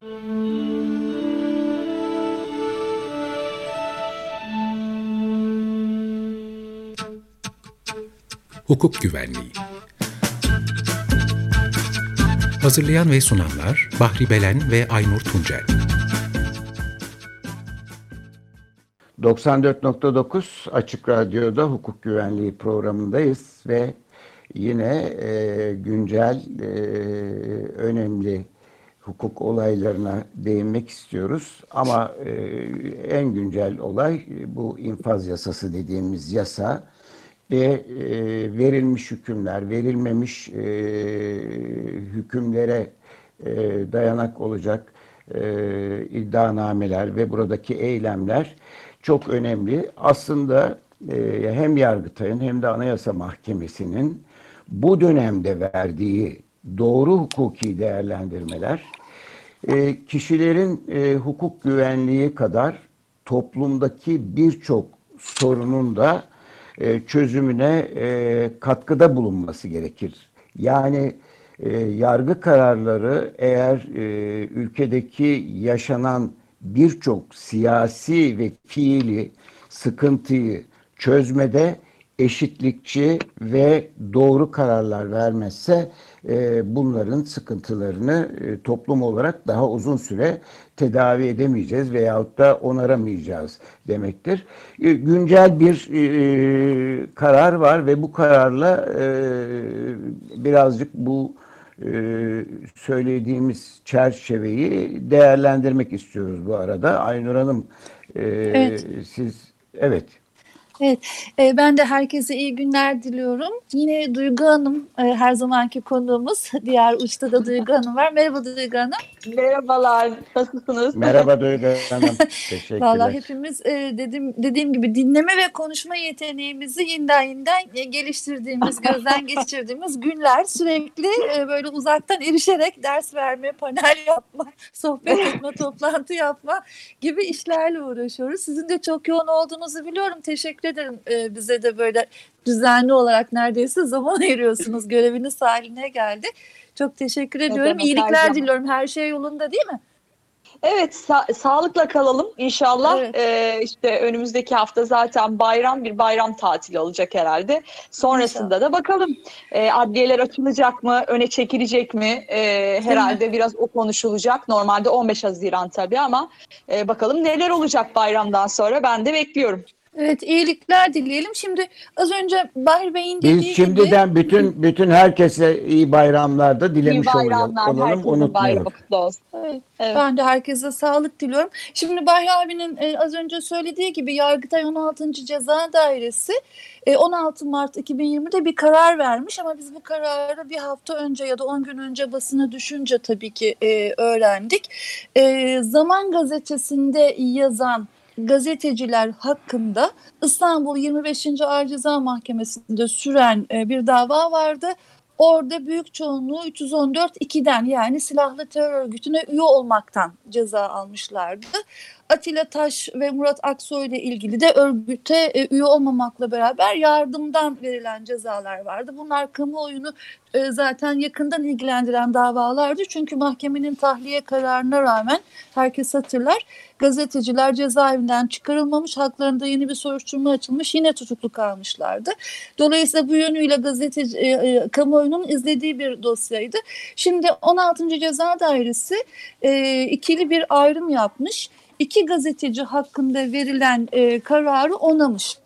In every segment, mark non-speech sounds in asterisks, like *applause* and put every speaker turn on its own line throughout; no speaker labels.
Hukuk Güvenliği Hazırlayan ve sunanlar Bahri Belen ve Aynur Tuncel.
94.9 Açık Radyo'da hukuk güvenliği programındayız ve yine e, güncel e, önemli hukuk olaylarına değinmek istiyoruz. Ama e, en güncel olay bu infaz yasası dediğimiz yasa ve e, verilmiş hükümler, verilmemiş e, hükümlere e, dayanak olacak e, iddianameler ve buradaki eylemler çok önemli. Aslında e, hem Yargıtay'ın hem de Anayasa Mahkemesi'nin bu dönemde verdiği doğru hukuki değerlendirmeler e, kişilerin e, hukuk güvenliği kadar toplumdaki birçok sorunun da e, çözümüne katkıda bulunması gerekir. Yani yargı kararları eğer ülkedeki yaşanan birçok siyasi ve fiili sıkıntıyı çözmede eşitlikçi ve doğru kararlar vermezse e, bunların sıkıntılarını e, toplum olarak daha uzun süre tedavi edemeyeceğiz veyahut da onaramayacağız demektir. E, güncel bir e, karar var ve bu kararla e, birazcık bu e, söylediğimiz çerçeveyi değerlendirmek istiyoruz bu arada. Aynur Hanım e, evet. siz evet.
Evet, e, ben de herkese iyi günler diliyorum. Yine Duygu Hanım e, her zamanki konuğumuz. *laughs* Diğer uçta da Duygu Hanım var. Merhaba Duygu Hanım.
Merhabalar, nasılsınız?
Merhaba *laughs* Duygu Hanım. Teşekkürler.
Valla hepimiz e, dediğim, dediğim gibi dinleme ve konuşma yeteneğimizi yeniden yeniden geliştirdiğimiz, *laughs* gözden geçirdiğimiz günler sürekli e, böyle uzaktan erişerek ders verme, panel yapma, sohbet *laughs* etme, toplantı yapma gibi işlerle uğraşıyoruz. Sizin de çok yoğun olduğunuzu biliyorum. Teşekkür ederim e, bize de böyle düzenli olarak neredeyse zaman ayırıyorsunuz. Göreviniz haline geldi. Çok teşekkür ediyorum. Evet, İyilikler diliyorum. Her şey yolunda değil mi?
Evet, sa- sağlıkla kalalım inşallah. Evet. Ee, işte önümüzdeki hafta zaten bayram bir bayram tatili olacak herhalde. Sonrasında inşallah. da bakalım e, adliyeler açılacak mı, öne çekilecek mi? E, herhalde biraz o konuşulacak. Normalde 15 Haziran tabii ama e, bakalım neler olacak bayramdan sonra ben de bekliyorum.
Evet iyilikler dileyelim. Şimdi az önce Bahir Bey'in dediği
Biz şimdiden gibi, bütün bütün herkese iyi bayramlar da dilemiş iyi bayramlar, olalım. Unutmayalım.
Evet, evet. Ben de herkese sağlık diliyorum. Şimdi Bahir abinin e, az önce söylediği gibi Yargıtay 16. Ceza Dairesi e, 16 Mart 2020'de bir karar vermiş ama biz bu kararı bir hafta önce ya da 10 gün önce basına düşünce tabii ki e, öğrendik. E, Zaman gazetesinde yazan gazeteciler hakkında İstanbul 25. Ağır Ceza Mahkemesi'nde süren e, bir dava vardı. Orada büyük çoğunluğu 314-2'den yani silahlı terör örgütüne üye olmaktan ceza almışlardı. Atilla Taş ve Murat Aksoy ile ilgili de örgüte e, üye olmamakla beraber yardımdan verilen cezalar vardı. Bunlar kamuoyunu e, zaten yakından ilgilendiren davalardı. Çünkü mahkemenin tahliye kararına rağmen herkes hatırlar gazeteciler cezaevinden çıkarılmamış, haklarında yeni bir soruşturma açılmış, yine tutuklu kalmışlardı. Dolayısıyla bu yönüyle gazeteci, e, e, kamuoyunun izlediği bir dosyaydı. Şimdi 16. Ceza Dairesi ikili bir ayrım yapmış. İki gazeteci hakkında verilen kararı onamış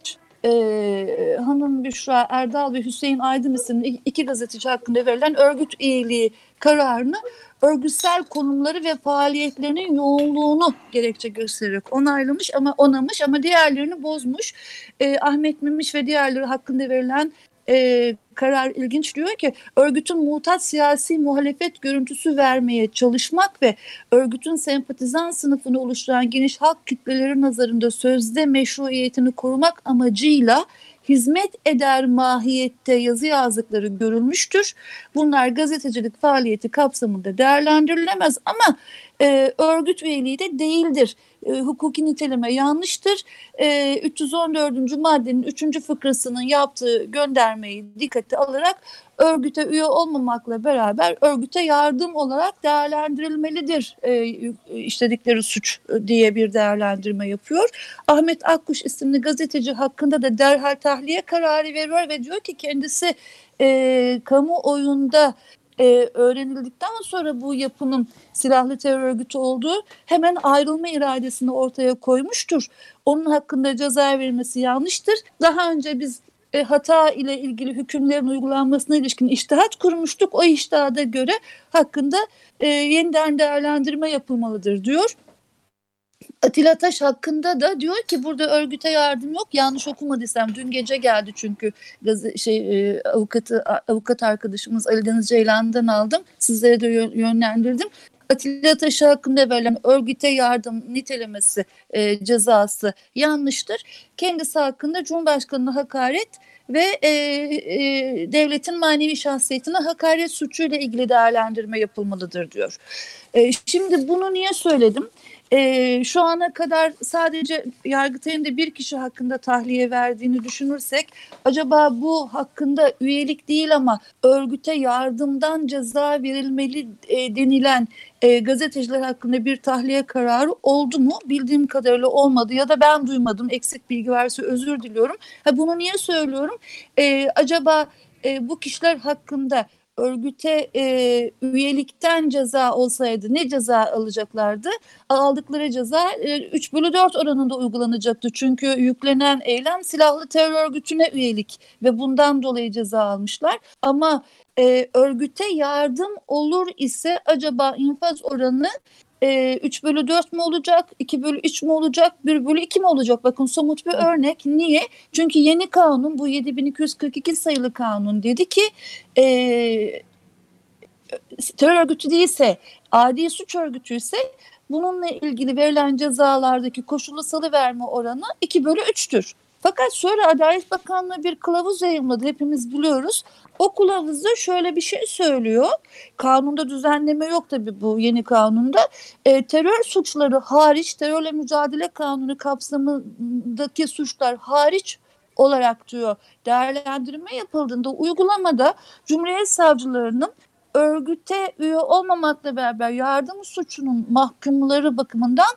e, Hanım Büşra Erdal ve Hüseyin Aydın isimli iki gazeteci hakkında verilen örgüt üyeliği kararını örgütsel konumları ve faaliyetlerinin yoğunluğunu gerekçe göstererek onaylamış ama onamış ama diğerlerini bozmuş. E, Ahmet Memiş ve diğerleri hakkında verilen e, karar ilginç diyor ki örgütün mutat siyasi muhalefet görüntüsü vermeye çalışmak ve örgütün sempatizan sınıfını oluşturan geniş halk kitleleri nazarında sözde meşruiyetini korumak amacıyla hizmet eder mahiyette yazı yazdıkları görülmüştür. Bunlar gazetecilik faaliyeti kapsamında değerlendirilemez ama e, örgüt üyeliği de değildir. E, hukuki niteleme yanlıştır. E, 314. maddenin 3. fıkrasının yaptığı göndermeyi dikkate alarak örgüte üye olmamakla beraber örgüte yardım olarak değerlendirilmelidir e, işledikleri suç diye bir değerlendirme yapıyor. Ahmet Akkuş isimli gazeteci hakkında da derhal tahliye kararı veriyor ve diyor ki kendisi e, kamuoyunda e, öğrenildikten sonra bu yapının silahlı terör örgütü olduğu hemen ayrılma iradesini ortaya koymuştur. Onun hakkında ceza verilmesi yanlıştır. Daha önce biz e, hata ile ilgili hükümlerin uygulanmasına ilişkin iştihat kurmuştuk. O iştihada göre hakkında e, yeniden değerlendirme yapılmalıdır diyor. Atilla Taş hakkında da diyor ki burada örgüte yardım yok. Yanlış okumadıysam dün gece geldi çünkü şey e, avukatı avukat arkadaşımız Ali Deniz Ceylan'dan aldım. Sizlere de yönlendirdim. Atilla Taş hakkında verilen örgüte yardım nitelemesi e, cezası yanlıştır. Kendisi hakkında Cumhurbaşkanı'na hakaret ve e, e, devletin manevi şahsiyetine hakaret suçuyla ilgili değerlendirme yapılmalıdır diyor. E, şimdi bunu niye söyledim? E, şu ana kadar sadece Yargıtay'ın da bir kişi hakkında tahliye verdiğini düşünürsek acaba bu hakkında üyelik değil ama örgüte yardımdan ceza verilmeli e, denilen e, gazeteciler hakkında bir tahliye kararı oldu mu? Bildiğim kadarıyla olmadı ya da ben duymadım. Eksik bilgi varsa özür diliyorum. Ha, bunu niye söylüyorum? E, acaba e, bu kişiler hakkında örgüte e, üyelikten ceza olsaydı ne ceza alacaklardı? Aldıkları ceza e, 3 bölü 4 oranında uygulanacaktı. Çünkü yüklenen eylem silahlı terör örgütüne üyelik ve bundan dolayı ceza almışlar. Ama e, örgüte yardım olur ise acaba infaz oranı e, 3 bölü 4 mü olacak, 2 bölü 3 mü olacak, 1 bölü 2 mi olacak? Bakın somut bir örnek. Niye? Çünkü yeni kanun bu 7242 sayılı kanun dedi ki e, terör örgütü değilse, adi suç örgütü ise bununla ilgili verilen cezalardaki koşullu salıverme oranı 2 bölü 3'tür. Fakat sonra Adalet Bakanlığı bir kılavuz yayınladı hepimiz biliyoruz. O kılavuzda şöyle bir şey söylüyor. Kanunda düzenleme yok tabii bu yeni kanunda. E, terör suçları hariç, terörle mücadele kanunu kapsamındaki suçlar hariç olarak diyor değerlendirme yapıldığında uygulamada Cumhuriyet Savcılarının örgüte üye olmamakla beraber yardım suçunun mahkumları bakımından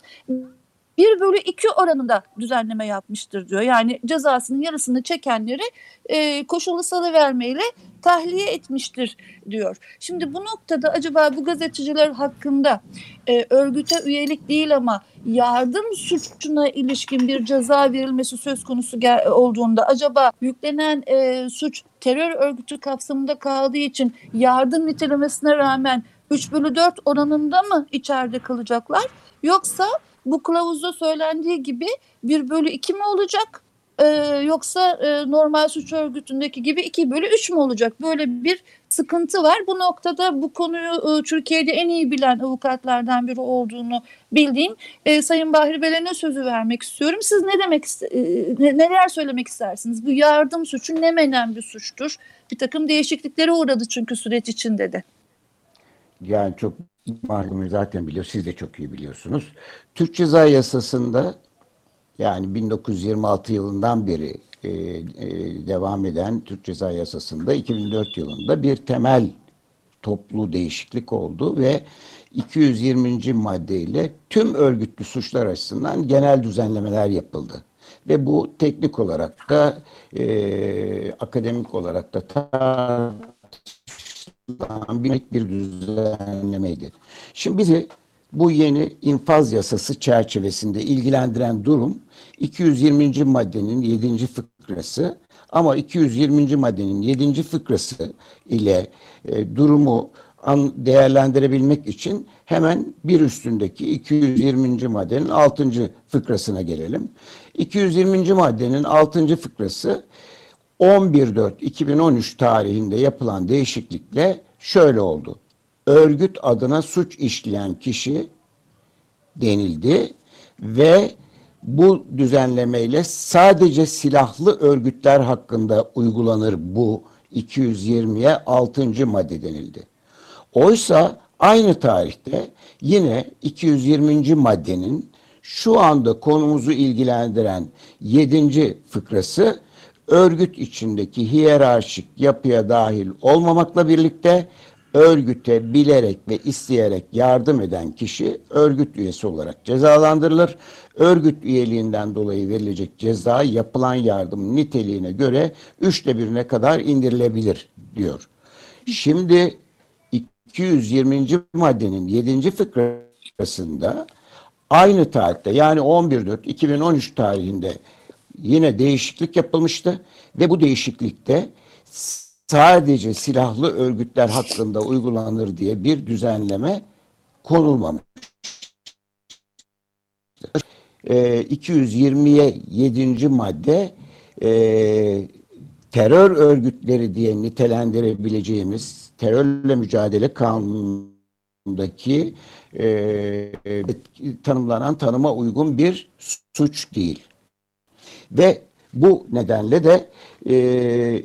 1 bölü 2 oranında düzenleme yapmıştır diyor. Yani cezasının yarısını çekenleri e, koşullu salıvermeyle tahliye etmiştir diyor. Şimdi bu noktada acaba bu gazeteciler hakkında e, örgüte üyelik değil ama yardım suçuna ilişkin bir ceza verilmesi söz konusu olduğunda acaba yüklenen e, suç terör örgütü kapsamında kaldığı için yardım nitelemesine rağmen 3 bölü 4 oranında mı içeride kalacaklar? Yoksa bu kılavuzda söylendiği gibi 1 bölü 2 mi olacak? Ee, yoksa e, normal suç örgütündeki gibi 2 bölü 3 mü olacak? Böyle bir sıkıntı var. Bu noktada bu konuyu e, Türkiye'de en iyi bilen avukatlardan biri olduğunu bildiğim e, Sayın Bahri Belen'e sözü vermek istiyorum. Siz ne demek e, neler söylemek istersiniz? Bu yardım suçu ne menen bir suçtur? Bir takım değişikliklere uğradı çünkü süreç içinde de.
Yani çok malumu zaten biliyor, siz de çok iyi biliyorsunuz. Türk Ceza Yasası'nda yani 1926 yılından beri e, e, devam eden Türk Ceza Yasası'nda 2004 yılında bir temel toplu değişiklik oldu ve 220. maddeyle tüm örgütlü suçlar açısından genel düzenlemeler yapıldı. Ve bu teknik olarak da e, akademik olarak da bir, bir düzenlemeydi. Şimdi bizi bu yeni infaz yasası çerçevesinde ilgilendiren durum 220. maddenin 7. fıkrası ama 220. maddenin 7. fıkrası ile e, durumu an, değerlendirebilmek için hemen bir üstündeki 220. maddenin 6. fıkrasına gelelim. 220. maddenin 6. fıkrası 11.4.2013 tarihinde yapılan değişiklikle şöyle oldu. Örgüt adına suç işleyen kişi denildi ve bu düzenlemeyle sadece silahlı örgütler hakkında uygulanır bu 220'ye 6. madde denildi. Oysa Aynı tarihte yine 220. maddenin şu anda konumuzu ilgilendiren 7. fıkrası örgüt içindeki hiyerarşik yapıya dahil olmamakla birlikte örgüte bilerek ve isteyerek yardım eden kişi örgüt üyesi olarak cezalandırılır. Örgüt üyeliğinden dolayı verilecek ceza yapılan yardım niteliğine göre üçte birine kadar indirilebilir diyor. Şimdi 220. maddenin 7. fıkrasında aynı tarihte yani 11.4.2013 tarihinde yine değişiklik yapılmıştı ve bu değişiklikte sadece silahlı örgütler hakkında uygulanır diye bir düzenleme konulmamış. E, 220'ye 7. madde e, terör örgütleri diye nitelendirebileceğimiz terörle mücadele kanunundaki e, tanımlanan tanıma uygun bir suç değil. Ve bu nedenle de e,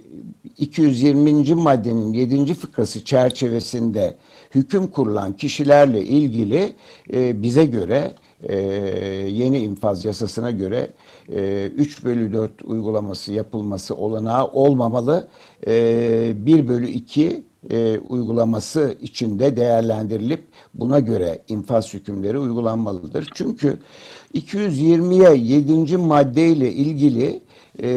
220. maddenin 7. fıkrası çerçevesinde hüküm kurulan kişilerle ilgili e, bize göre e, yeni infaz yasasına göre e, 3 bölü 4 uygulaması yapılması olanağı olmamalı. E, 1 bölü 2 e, uygulaması içinde değerlendirilip buna göre infaz hükümleri uygulanmalıdır. Çünkü 220'ye 7. maddeyle ilgili e,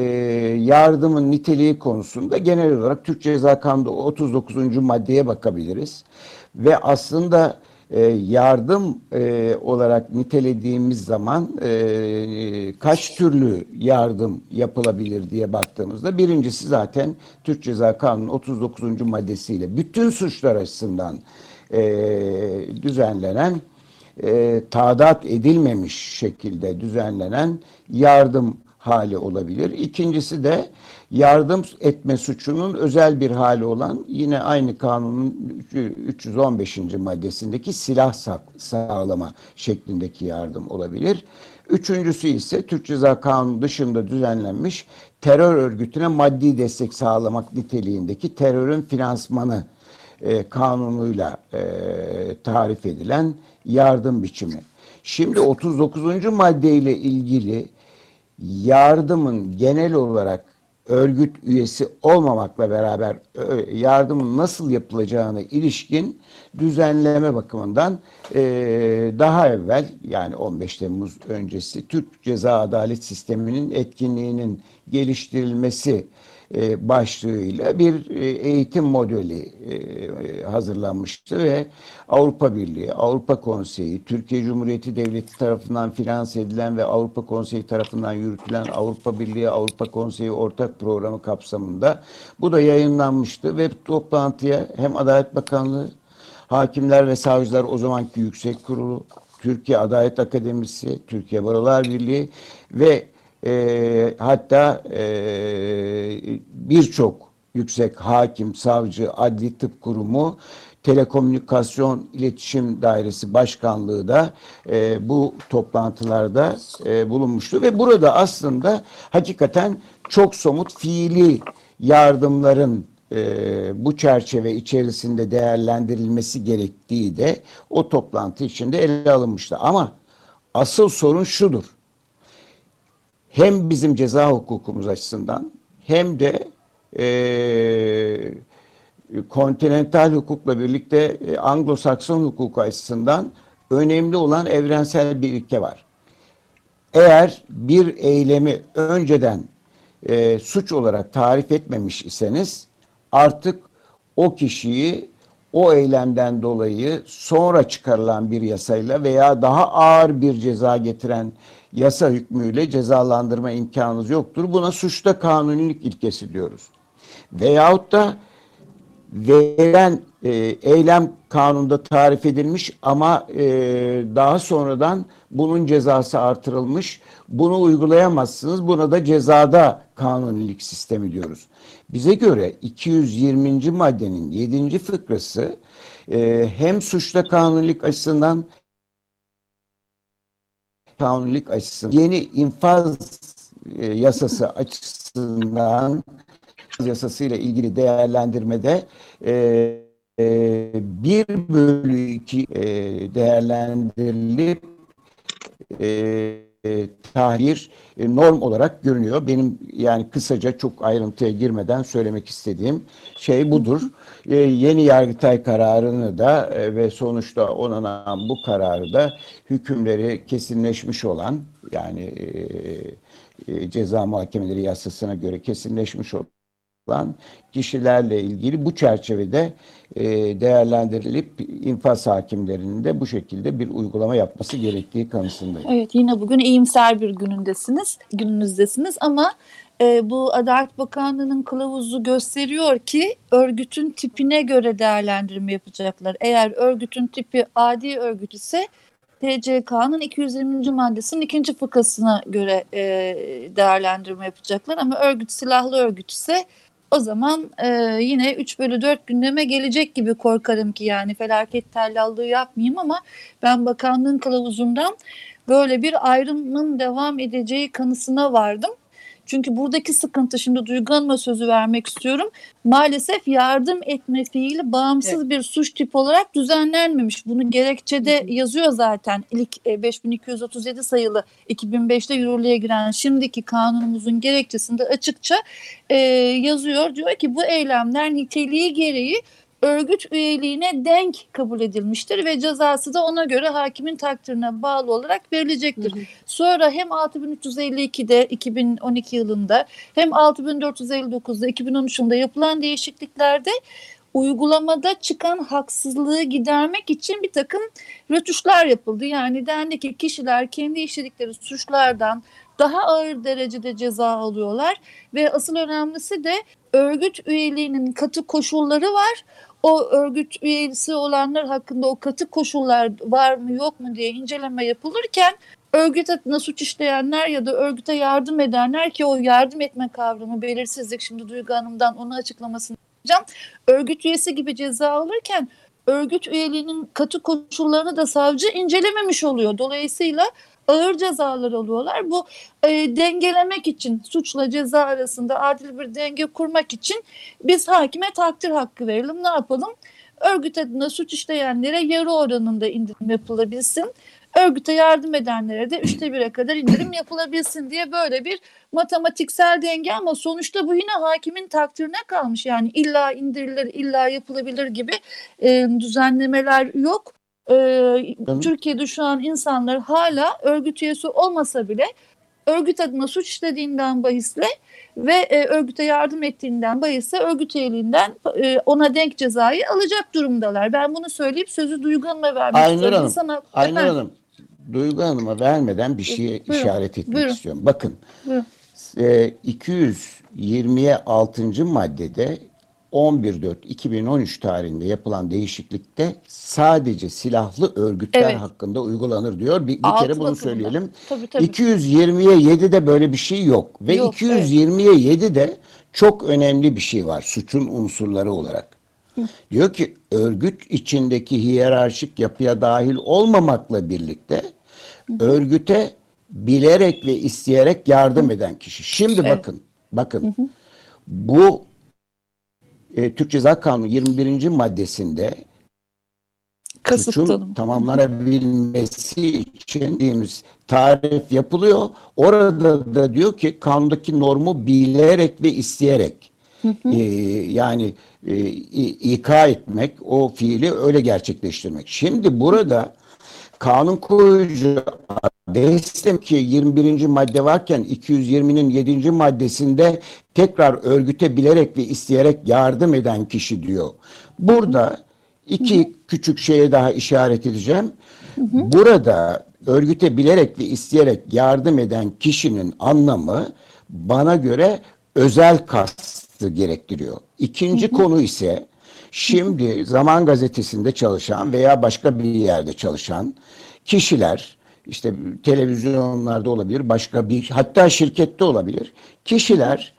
yardımın niteliği konusunda genel olarak Türk Ceza Kanunu'nda 39. maddeye bakabiliriz. Ve aslında e, yardım e, olarak nitelediğimiz zaman e, kaç türlü yardım yapılabilir diye baktığımızda birincisi zaten Türk Ceza Kanunu 39. maddesiyle bütün suçlar açısından düzenlenen e, tadat edilmemiş şekilde düzenlenen yardım hali olabilir. İkincisi de yardım etme suçunun özel bir hali olan yine aynı kanunun 315. maddesindeki silah sağlama şeklindeki yardım olabilir. Üçüncüsü ise Türk Ceza Kanunu dışında düzenlenmiş terör örgütüne maddi destek sağlamak niteliğindeki terörün finansmanı e, kanunuyla e, tarif edilen yardım biçimi. Şimdi 39. maddeyle ilgili yardımın genel olarak örgüt üyesi olmamakla beraber yardımın nasıl yapılacağına ilişkin düzenleme bakımından e, daha evvel yani 15 Temmuz öncesi Türk Ceza Adalet Sistemi'nin etkinliğinin geliştirilmesi e, başlığıyla bir e, eğitim modeli e, hazırlanmıştı ve Avrupa Birliği, Avrupa Konseyi, Türkiye Cumhuriyeti Devleti tarafından finanse edilen ve Avrupa Konseyi tarafından yürütülen Avrupa Birliği, Avrupa Konseyi ortak programı kapsamında bu da yayınlanmıştı ve toplantıya hem Adalet Bakanlığı, Hakimler ve Savcılar o zamanki Yüksek Kurulu, Türkiye Adalet Akademisi, Türkiye Barolar Birliği ve e, hatta e, birçok yüksek hakim, savcı, adli tıp kurumu, telekomünikasyon iletişim dairesi başkanlığı da e, bu toplantılarda e, bulunmuştu ve burada aslında hakikaten çok somut fiili yardımların e, bu çerçeve içerisinde değerlendirilmesi gerektiği de o toplantı içinde ele alınmıştı. Ama asıl sorun şudur hem bizim ceza hukukumuz açısından hem de e, kontinental hukukla birlikte e, Anglo-Sakson hukuku açısından önemli olan evrensel bir ilke var. Eğer bir eylemi önceden e, suç olarak tarif etmemiş iseniz artık o kişiyi o eylemden dolayı sonra çıkarılan bir yasayla veya daha ağır bir ceza getiren yasa hükmüyle cezalandırma imkanınız yoktur. Buna suçta kanunilik ilkesi diyoruz. Veyahut da verilen e, eylem kanunda tarif edilmiş ama e, daha sonradan bunun cezası artırılmış. Bunu uygulayamazsınız. Buna da cezada kanunilik sistemi diyoruz. Bize göre 220. maddenin 7. fıkrası e, hem suçta kanunilik açısından kanunilik açısından yeni infaz e, yasası açısından yasasıyla ilgili değerlendirmede e, bir bölü iki e, değerlendirilip e, tahrir e, norm olarak görünüyor. Benim yani kısaca çok ayrıntıya girmeden söylemek istediğim şey budur. E, yeni Yargıtay kararını da e, ve sonuçta onanan bu kararı da hükümleri kesinleşmiş olan yani e, ceza muhakemeleri yasasına göre kesinleşmiş olan kişilerle ilgili bu çerçevede değerlendirilip infaz hakimlerinin de bu şekilde bir uygulama yapması gerektiği kanısındayım.
Evet yine bugün iyimser bir günündesiniz, gününüzdesiniz ama e, bu Adalet Bakanlığı'nın kılavuzu gösteriyor ki örgütün tipine göre değerlendirme yapacaklar. Eğer örgütün tipi adi örgüt ise TCK'nın 220. maddesinin ikinci fıkrasına göre e, değerlendirme yapacaklar ama örgüt silahlı örgüt ise o zaman e, yine 3 bölü 4 gündeme gelecek gibi korkarım ki yani felaket tellallığı yapmayayım ama ben bakanlığın kılavuzundan böyle bir ayrımın devam edeceği kanısına vardım. Çünkü buradaki sıkıntı şimdi Duygu Hanım'a sözü vermek istiyorum. Maalesef yardım etme fiili bağımsız evet. bir suç tip olarak düzenlenmemiş. Bunu gerekçede hı hı. yazıyor zaten. İlk 5237 e, sayılı 2005'te yürürlüğe giren şimdiki kanunumuzun gerekçesinde açıkça e, yazıyor. Diyor ki bu eylemler niteliği gereği örgüt üyeliğine denk kabul edilmiştir ve cezası da ona göre hakimin takdirine bağlı olarak verilecektir. Hı hı. Sonra hem 6352'de 2012 yılında hem 6459'da 2013 yılında yapılan değişikliklerde uygulamada çıkan haksızlığı gidermek için bir takım rötuşlar yapıldı. Yani dendi ki kişiler kendi işledikleri suçlardan daha ağır derecede ceza alıyorlar ve asıl önemlisi de örgüt üyeliğinin katı koşulları var o örgüt üyesi olanlar hakkında o katı koşullar var mı yok mu diye inceleme yapılırken örgüt adına suç işleyenler ya da örgüte yardım edenler ki o yardım etme kavramı belirsizlik şimdi Duygu Hanım'dan onu açıklamasını yapacağım. Örgüt üyesi gibi ceza alırken örgüt üyeliğinin katı koşullarını da savcı incelememiş oluyor. Dolayısıyla ağır cezalar alıyorlar. Bu e, dengelemek için suçla ceza arasında adil bir denge kurmak için biz hakime takdir hakkı verelim. Ne yapalım? Örgüt adına suç işleyenlere yarı oranında indirim yapılabilsin. Örgüte yardım edenlere de üçte bire kadar indirim yapılabilsin diye böyle bir matematiksel denge ama sonuçta bu yine hakimin takdirine kalmış. Yani illa indirilir, illa yapılabilir gibi e, düzenlemeler yok e, Türkiye'de şu an insanlar hala örgüt üyesi olmasa bile örgüt adına suç işlediğinden bahisle ve e, örgüte yardım ettiğinden bahisle örgüt üyeliğinden e, ona denk cezayı alacak durumdalar. Ben bunu söyleyip sözü Duygu Hanım'a vermek
Aynur
istiyorum.
Hanım, Sana, Aynur Hanım, Duygu Hanım'a vermeden bir şeye Buyurun. işaret etmek Buyurun. istiyorum. Bakın, Buyurun. e, 220'ye 6. maddede 11.4.2013 tarihinde yapılan değişiklikte sadece silahlı örgütler evet. hakkında uygulanır diyor. Bir, bir kere bunu söyleyelim. Tabii, tabii. 220'ye 7'de böyle bir şey yok. Ve yok, 220'ye evet. 7'de çok önemli bir şey var suçun unsurları olarak. Hı. Diyor ki örgüt içindeki hiyerarşik yapıya dahil olmamakla birlikte Hı. örgüte bilerek ve isteyerek yardım Hı. eden kişi. Şimdi evet. bakın, bakın. Hı. Bu e, Türk Ceza Kanunu 21. maddesinde suçun tamamlanabilmesi için diyemiz tarif yapılıyor. Orada da diyor ki kanundaki normu bilerek ve isteyerek E, yani e, ika etmek, o fiili öyle gerçekleştirmek. Şimdi burada kanun koyucu destem ki 21. madde varken 220'nin 7. maddesinde tekrar örgüte bilerek ve isteyerek yardım eden kişi diyor. Burada iki hı hı. küçük şeye daha işaret edeceğim. Hı hı. Burada örgüte bilerek ve isteyerek yardım eden kişinin anlamı bana göre özel kastı gerektiriyor. İkinci hı hı. konu ise şimdi Zaman Gazetesi'nde çalışan veya başka bir yerde çalışan kişiler işte televizyonlarda olabilir, başka bir hatta şirkette olabilir. Kişiler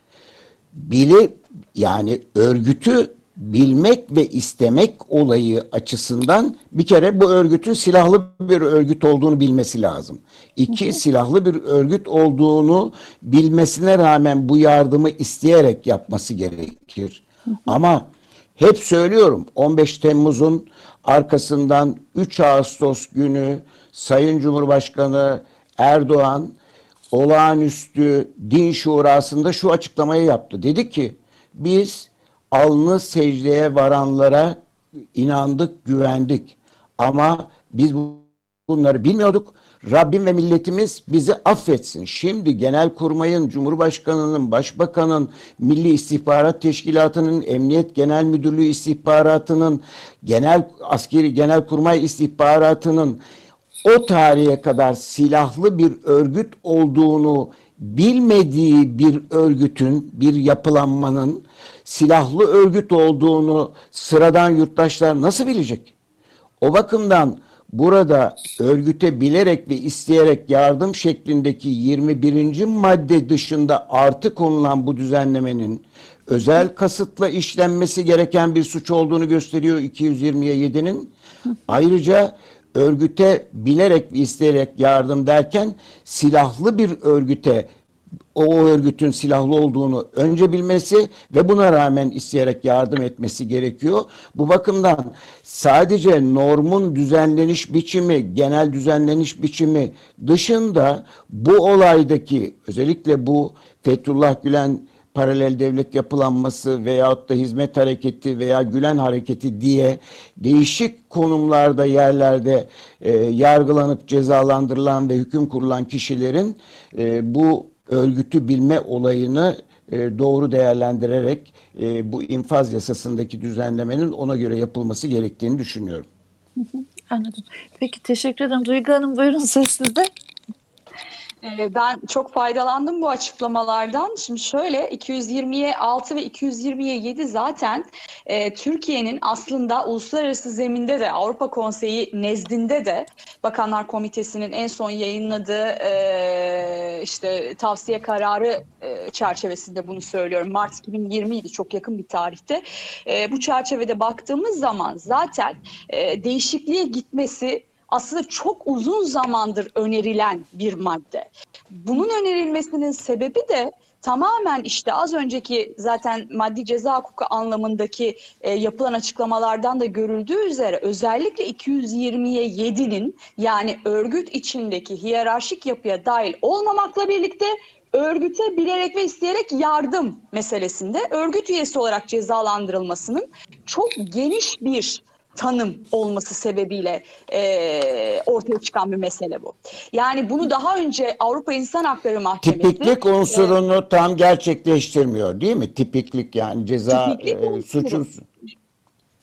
bile yani örgütü bilmek ve istemek olayı açısından bir kere bu örgütün silahlı bir örgüt olduğunu bilmesi lazım. İki, silahlı bir örgüt olduğunu bilmesine rağmen bu yardımı isteyerek yapması gerekir. Ama hep söylüyorum 15 Temmuz'un arkasından 3 Ağustos günü Sayın Cumhurbaşkanı Erdoğan olağanüstü din şurasında şu açıklamayı yaptı. Dedi ki biz alnı secdeye varanlara inandık, güvendik. Ama biz bunları bilmiyorduk. Rabbim ve milletimiz bizi affetsin. Şimdi Genelkurmay'ın, Cumhurbaşkanı'nın, Başbakan'ın, Milli İstihbarat Teşkilatı'nın, Emniyet Genel Müdürlüğü istihbaratının, Genel Askeri Genelkurmay istihbaratının o tarihe kadar silahlı bir örgüt olduğunu bilmediği bir örgütün, bir yapılanmanın silahlı örgüt olduğunu sıradan yurttaşlar nasıl bilecek? O bakımdan burada örgüte bilerek ve isteyerek yardım şeklindeki 21. madde dışında artı konulan bu düzenlemenin özel kasıtla işlenmesi gereken bir suç olduğunu gösteriyor 227'nin. Ayrıca örgüte bilerek ve isteyerek yardım derken silahlı bir örgüte o örgütün silahlı olduğunu önce bilmesi ve buna rağmen isteyerek yardım etmesi gerekiyor. Bu bakımdan sadece normun düzenleniş biçimi, genel düzenleniş biçimi dışında bu olaydaki özellikle bu Fethullah Gülen paralel devlet yapılanması veyahut da hizmet hareketi veya Gülen hareketi diye değişik konumlarda yerlerde e, yargılanıp cezalandırılan ve hüküm kurulan kişilerin e, bu örgütü bilme olayını e, doğru değerlendirerek e, bu infaz yasasındaki düzenlemenin ona göre yapılması gerektiğini düşünüyorum.
Anladım. Peki teşekkür ederim. Duygu Hanım buyurun söz sizde.
Ee, ben çok faydalandım bu açıklamalardan. Şimdi şöyle 220'ye 6 ve 220'ye 7 zaten e, Türkiye'nin aslında uluslararası zeminde de Avrupa Konseyi nezdinde de Bakanlar Komitesi'nin en son yayınladığı e, işte tavsiye kararı e, çerçevesinde bunu söylüyorum. Mart 2020 idi çok yakın bir tarihte. E, bu çerçevede baktığımız zaman zaten e, değişikliğe gitmesi aslında çok uzun zamandır önerilen bir madde. Bunun önerilmesinin sebebi de tamamen işte az önceki zaten maddi ceza hukuku anlamındaki e, yapılan açıklamalardan da görüldüğü üzere özellikle 220'ye 7'nin yani örgüt içindeki hiyerarşik yapıya dahil olmamakla birlikte örgüte bilerek ve isteyerek yardım meselesinde örgüt üyesi olarak cezalandırılmasının çok geniş bir tanım olması sebebiyle e, ortaya çıkan bir mesele bu. Yani bunu daha önce Avrupa İnsan Hakları Mahkemesi...
Tipiklik unsurunu e, tam gerçekleştirmiyor değil mi? Tipiklik yani ceza e, suçun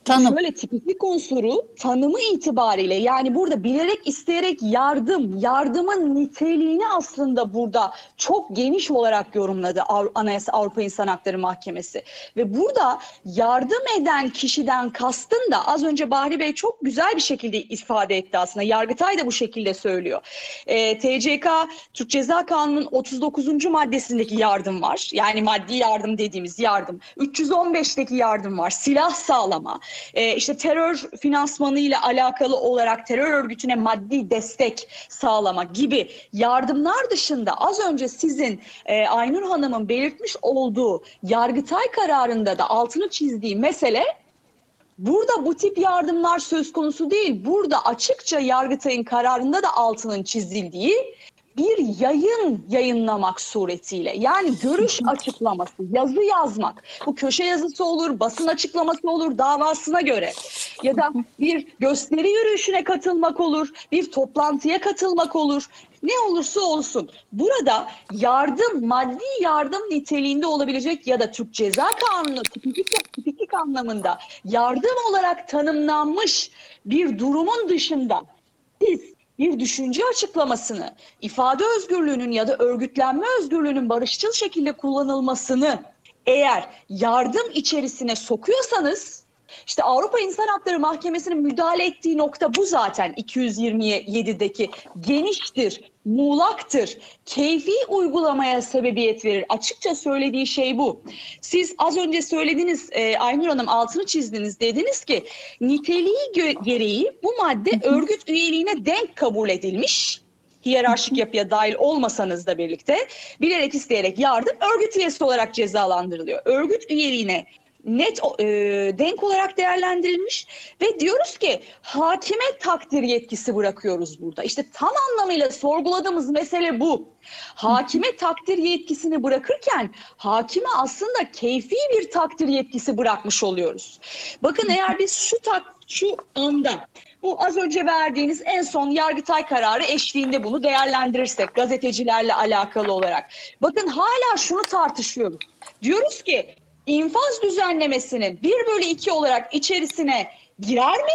Tanım. Şöyle tipiklik unsuru tanımı itibariyle yani burada bilerek isteyerek yardım, yardımın niteliğini aslında burada çok geniş olarak yorumladı Anayasa Avrupa İnsan Hakları Mahkemesi. Ve burada yardım eden kişiden kastın da az önce Bahri Bey çok güzel bir şekilde ifade etti aslında. Yargıtay da bu şekilde söylüyor. E, TCK Türk Ceza Kanunu'nun 39. maddesindeki yardım var. Yani maddi yardım dediğimiz yardım. 315'teki yardım var. Silah sağlama e, işte terör finansmanı ile alakalı olarak terör örgütüne maddi destek sağlama gibi yardımlar dışında az önce sizin e, Aynur Hanım'ın belirtmiş olduğu Yargıtay kararında da altını çizdiği mesele Burada bu tip yardımlar söz konusu değil. Burada açıkça Yargıtay'ın kararında da altının çizildiği bir yayın yayınlamak suretiyle yani görüş açıklaması, yazı yazmak. Bu köşe yazısı olur, basın açıklaması olur davasına göre. Ya da bir gösteri yürüyüşüne katılmak olur, bir toplantıya katılmak olur. Ne olursa olsun burada yardım, maddi yardım niteliğinde olabilecek ya da Türk Ceza Kanunu tipiklik, tipiklik anlamında yardım olarak tanımlanmış bir durumun dışında siz bir düşünce açıklamasını, ifade özgürlüğünün ya da örgütlenme özgürlüğünün barışçıl şekilde kullanılmasını eğer yardım içerisine sokuyorsanız işte Avrupa İnsan Hakları Mahkemesi'nin müdahale ettiği nokta bu zaten 227'deki geniştir, muğlaktır, keyfi uygulamaya sebebiyet verir. Açıkça söylediği şey bu. Siz az önce söylediniz e, Aynur Hanım altını çizdiniz dediniz ki niteliği gereği bu madde örgüt üyeliğine denk kabul edilmiş hiyerarşik yapıya dahil olmasanız da birlikte bilerek isteyerek yardım örgüt üyesi olarak cezalandırılıyor. Örgüt üyeliğine net e, denk olarak değerlendirilmiş ve diyoruz ki hakime takdir yetkisi bırakıyoruz burada. İşte tam anlamıyla sorguladığımız mesele bu. Hakime takdir yetkisini bırakırken hakime aslında keyfi bir takdir yetkisi bırakmış oluyoruz. Bakın eğer biz şu tak şu anda bu az önce verdiğiniz en son Yargıtay kararı eşliğinde bunu değerlendirirsek gazetecilerle alakalı olarak. Bakın hala şunu tartışıyoruz. Diyoruz ki infaz düzenlemesinin 1 bölü 2 olarak içerisine girer mi,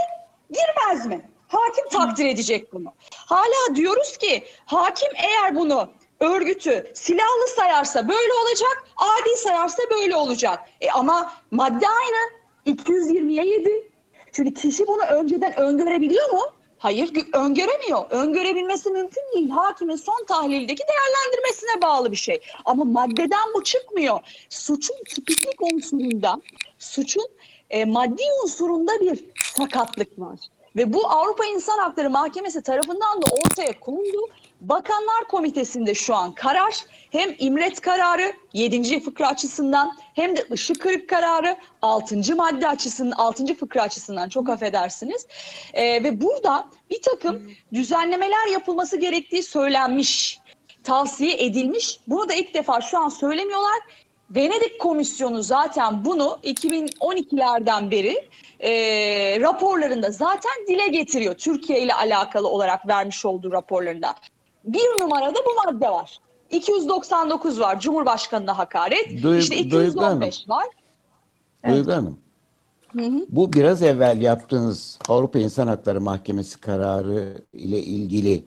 girmez mi? Hakim takdir edecek bunu. Hala diyoruz ki hakim eğer bunu örgütü silahlı sayarsa böyle olacak, adi sayarsa böyle olacak. E ama madde aynı. 220'ye 7. Şimdi kişi bunu önceden öngörebiliyor mu? Hayır öngöremiyor. Öngörebilmesi mümkün değil. Hakimin son tahlildeki değerlendirmesine bağlı bir şey. Ama maddeden bu çıkmıyor. Suçun tipiklik unsurunda, suçun e, maddi unsurunda bir sakatlık var. Ve bu Avrupa İnsan Hakları Mahkemesi tarafından da ortaya kondu. Bakanlar Komitesi'nde şu an karar hem imret kararı 7. fıkra açısından hem de ışık kırık kararı 6. madde açısından 6. fıkra açısından çok affedersiniz. Ee, ve burada bir takım düzenlemeler yapılması gerektiği söylenmiş, tavsiye edilmiş. Bunu da ilk defa şu an söylemiyorlar. Venedik Komisyonu zaten bunu 2012'lerden beri e, raporlarında zaten dile getiriyor. Türkiye ile alakalı olarak vermiş olduğu raporlarında. Bir numarada bu madde var. 299 var Cumhurbaşkanı'na hakaret.
Duy,
işte 215 var.
Duygu Hanım. Bu biraz evvel yaptığınız Avrupa İnsan Hakları Mahkemesi kararı ile ilgili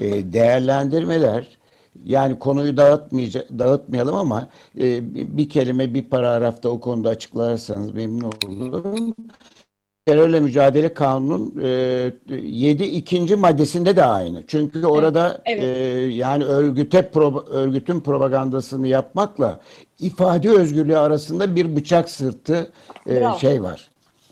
e, değerlendirmeler yani konuyu dağıtmayalım ama e, bir kelime bir paragrafta o konuda açıklarsanız memnun olurum. Terörle Mücadele Kanunu'nun e, 7 ikinci maddesinde de aynı. Çünkü orada evet. e, yani örgüte pro, örgütün propagandasını yapmakla ifade özgürlüğü arasında bir bıçak sırtı e, şey var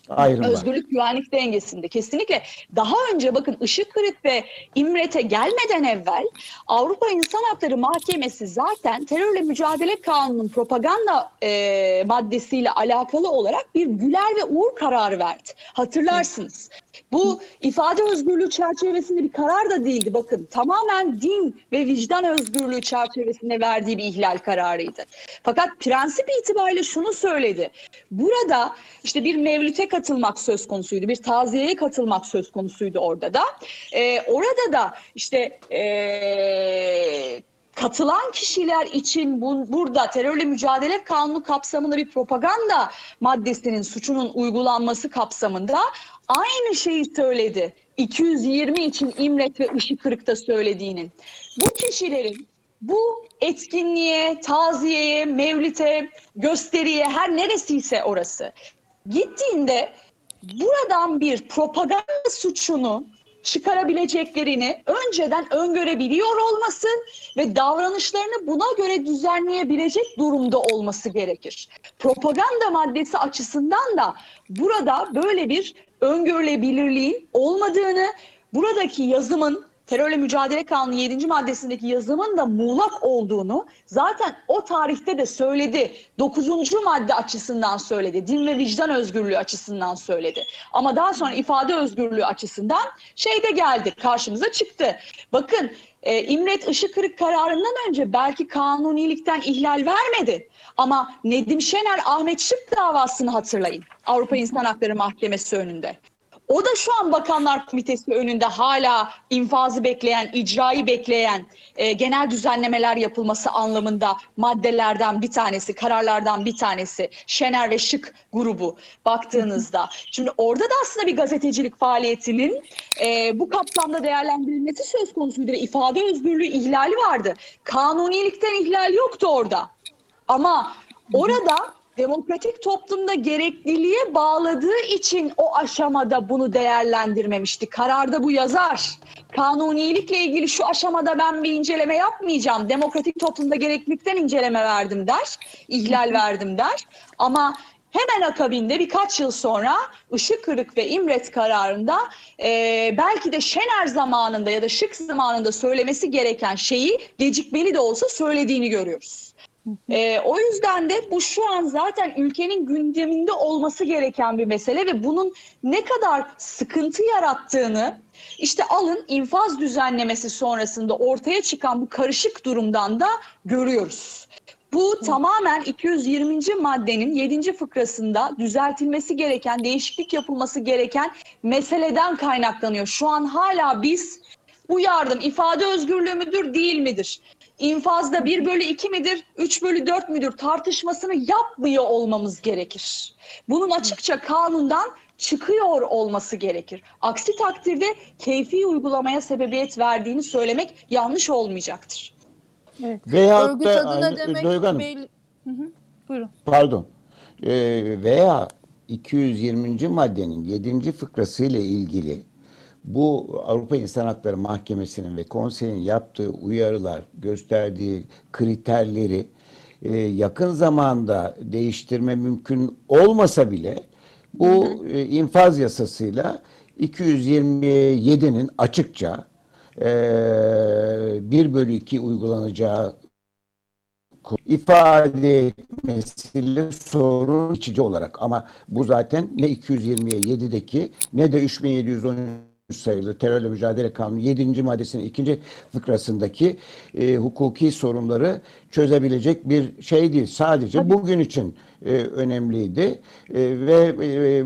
ayrım
Özgürlük güvenlik dengesinde kesinlikle. Daha önce bakın Işık Kırık ve İmret'e gelmeden evvel Avrupa İnsan Hakları Mahkemesi zaten terörle mücadele kanunun propaganda e, maddesiyle alakalı olarak bir Güler ve Uğur kararı verdi. Hatırlarsınız. Bu ifade özgürlüğü çerçevesinde bir karar da değildi bakın. Tamamen din ve vicdan özgürlüğü çerçevesinde verdiği bir ihlal kararıydı. Fakat prensip itibariyle şunu söyledi. Burada işte bir mevlüte katılmak söz konusuydu. Bir taziyeye katılmak söz konusuydu orada da. Ee, orada da işte ee, katılan kişiler için bu, burada terörle mücadele kanunu kapsamında bir propaganda maddesinin suçunun uygulanması kapsamında aynı şeyi söyledi. 220 için İmret ve Işık Kırık'ta söylediğinin. Bu kişilerin bu etkinliğe, taziyeye, mevlite, gösteriye her neresiyse orası gittiğinde buradan bir propaganda suçunu çıkarabileceklerini önceden öngörebiliyor olması ve davranışlarını buna göre düzenleyebilecek durumda olması gerekir. Propaganda maddesi açısından da burada böyle bir öngörülebilirliğin olmadığını, buradaki yazımın terörle mücadele kanunu 7. maddesindeki yazımın da muğlak olduğunu zaten o tarihte de söyledi. 9. madde açısından söyledi. Din ve vicdan özgürlüğü açısından söyledi. Ama daha sonra ifade özgürlüğü açısından şey de geldi karşımıza çıktı. Bakın e, İmret Işıkırık kararından önce belki kanunilikten ihlal vermedi. Ama Nedim Şener Ahmet Şık davasını hatırlayın. Avrupa İnsan Hakları Mahkemesi önünde. O da şu an Bakanlar Komitesi önünde hala infazı bekleyen, icrayı bekleyen e, genel düzenlemeler yapılması anlamında maddelerden bir tanesi, kararlardan bir tanesi Şener ve Şık grubu baktığınızda. Şimdi orada da aslında bir gazetecilik faaliyetinin e, bu kapsamda değerlendirilmesi söz konusuydu ve ifade özgürlüğü ihlali vardı. Kanunilikten ihlal yoktu orada. Ama orada demokratik toplumda gerekliliğe bağladığı için o aşamada bunu değerlendirmemişti. Kararda bu yazar. Kanunilikle ilgili şu aşamada ben bir inceleme yapmayacağım. Demokratik toplumda gereklilikten inceleme verdim der. ihlal verdim der. Ama hemen akabinde birkaç yıl sonra Işık Kırık ve İmret kararında e, belki de Şener zamanında ya da Şık zamanında söylemesi gereken şeyi gecikmeli de olsa söylediğini görüyoruz. E, o yüzden de bu şu an zaten ülkenin gündeminde olması gereken bir mesele ve bunun ne kadar sıkıntı yarattığını işte alın infaz düzenlemesi sonrasında ortaya çıkan bu karışık durumdan da görüyoruz. Bu tamamen 220. maddenin 7. fıkrasında düzeltilmesi gereken, değişiklik yapılması gereken meseleden kaynaklanıyor. Şu an hala biz bu yardım ifade özgürlüğü müdür değil midir? İnfazda 1 bölü 2 midir, 3 bölü 4 müdür tartışmasını yapmıyor olmamız gerekir. Bunun açıkça kanundan çıkıyor olması gerekir. Aksi takdirde keyfi uygulamaya sebebiyet verdiğini söylemek yanlış olmayacaktır.
Evet.
Veyahut
Örgüt
da-
adına
Ay-
demek
Duygu Hanım.
Hı hı. Buyurun.
Pardon. Ee, veya 220. maddenin 7. fıkrası ile ilgili bu Avrupa İnsan Hakları Mahkemesi'nin ve konseyin yaptığı uyarılar, gösterdiği kriterleri e, yakın zamanda değiştirme mümkün olmasa bile bu e, infaz yasasıyla 227'nin açıkça e, 1 bölü 2 uygulanacağı ifade etmesiyle sorun içici olarak. Ama bu zaten ne 227'deki ne de 3713 sayılı terörle mücadele kanunu 7. maddesinin 2. fıkrasındaki e, hukuki sorunları çözebilecek bir şey değil. Sadece bugün için e, önemliydi E, ve e,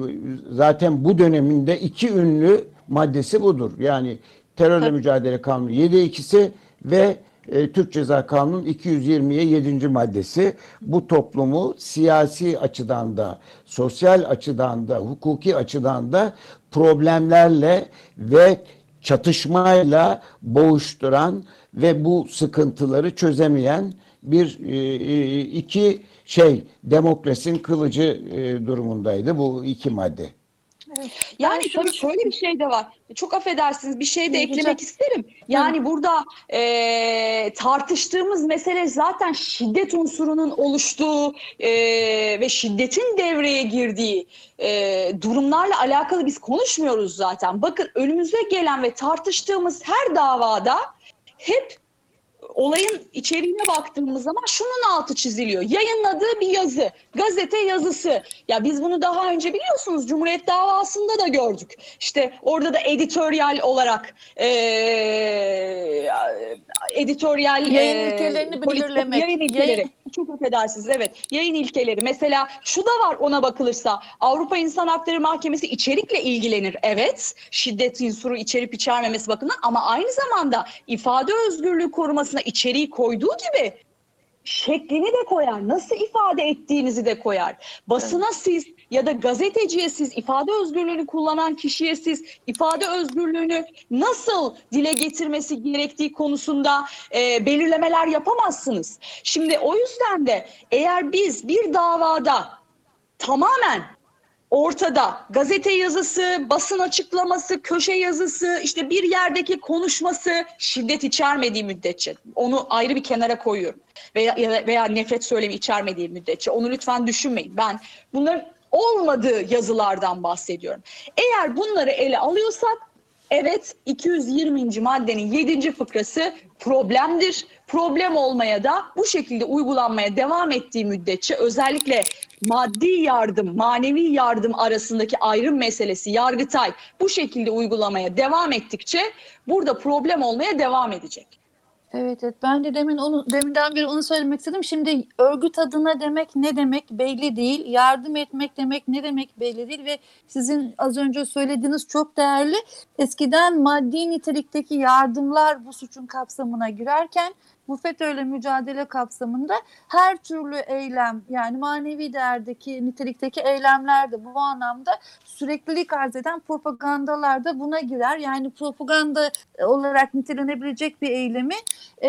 zaten bu döneminde iki ünlü maddesi budur. Yani terörle mücadele kanunu 7.2'si ve e, Türk Ceza Kanunu'nun 220'ye 7. maddesi bu toplumu siyasi açıdan da, sosyal açıdan da, hukuki açıdan da problemlerle ve çatışmayla boğuşturan ve bu sıkıntıları çözemeyen bir e, e, iki şey demokrasinin kılıcı e, durumundaydı bu iki madde.
Yani
Ben
tabii şöyle bir şey de var. Çok affedersiniz bir şey de eklemek isterim. Yani burada e, tartıştığımız mesele zaten şiddet unsurunun oluştuğu e, ve şiddetin devreye girdiği e, durumlarla alakalı biz konuşmuyoruz zaten. Bakın önümüze gelen ve tartıştığımız her davada hep olayın içeriğine baktığımız zaman şunun altı çiziliyor. Yayınladığı bir yazı, gazete yazısı. Ya biz bunu daha önce biliyorsunuz Cumhuriyet davasında da gördük. İşte orada da editoryal olarak eee editoryal
Yayın
eee,
ilkelerini belirlemek.
Yayın ilkeleri.
Yayın-
Çok affedersiniz evet. Yayın ilkeleri. Mesela şu da var ona bakılırsa. Avrupa İnsan Hakları Mahkemesi içerikle ilgilenir. Evet. Şiddet unsuru içerip içermemesi bakımından ama aynı zamanda ifade özgürlüğü korumasına içeriği koyduğu gibi şeklini de koyar. Nasıl ifade ettiğinizi de koyar. Basına siz ya da gazeteciye siz ifade özgürlüğünü kullanan kişiye siz ifade özgürlüğünü nasıl dile getirmesi gerektiği konusunda e, belirlemeler yapamazsınız. Şimdi o yüzden de eğer biz bir davada tamamen ortada gazete yazısı, basın açıklaması, köşe yazısı, işte bir yerdeki konuşması şiddet içermediği müddetçe onu ayrı bir kenara koyuyorum. Veya ya- veya nefret söylemi içermediği müddetçe onu lütfen düşünmeyin. Ben bunların olmadığı yazılardan bahsediyorum. Eğer bunları ele alıyorsak Evet 220. maddenin 7. fıkrası problemdir. Problem olmaya da bu şekilde uygulanmaya devam ettiği müddetçe özellikle maddi yardım, manevi yardım arasındaki ayrım meselesi Yargıtay bu şekilde uygulamaya devam ettikçe burada problem olmaya devam edecek.
Evet, evet. Ben de demin onu deminden beri onu söylemek istedim. Şimdi örgüt adına demek ne demek belli değil. Yardım etmek demek ne demek belli değil ve sizin az önce söylediğiniz çok değerli. Eskiden maddi nitelikteki yardımlar bu suçun kapsamına girerken bu FETÖ'yle mücadele kapsamında her türlü eylem yani manevi değerdeki nitelikteki eylemler de bu anlamda süreklilik arz eden propagandalar da buna girer. Yani propaganda olarak nitelenebilecek bir eylemi e,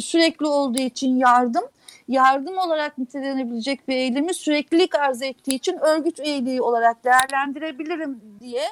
sürekli olduğu için yardım, yardım olarak nitelenebilecek bir eylemi süreklilik arz ettiği için örgüt üyeliği olarak değerlendirebilirim diye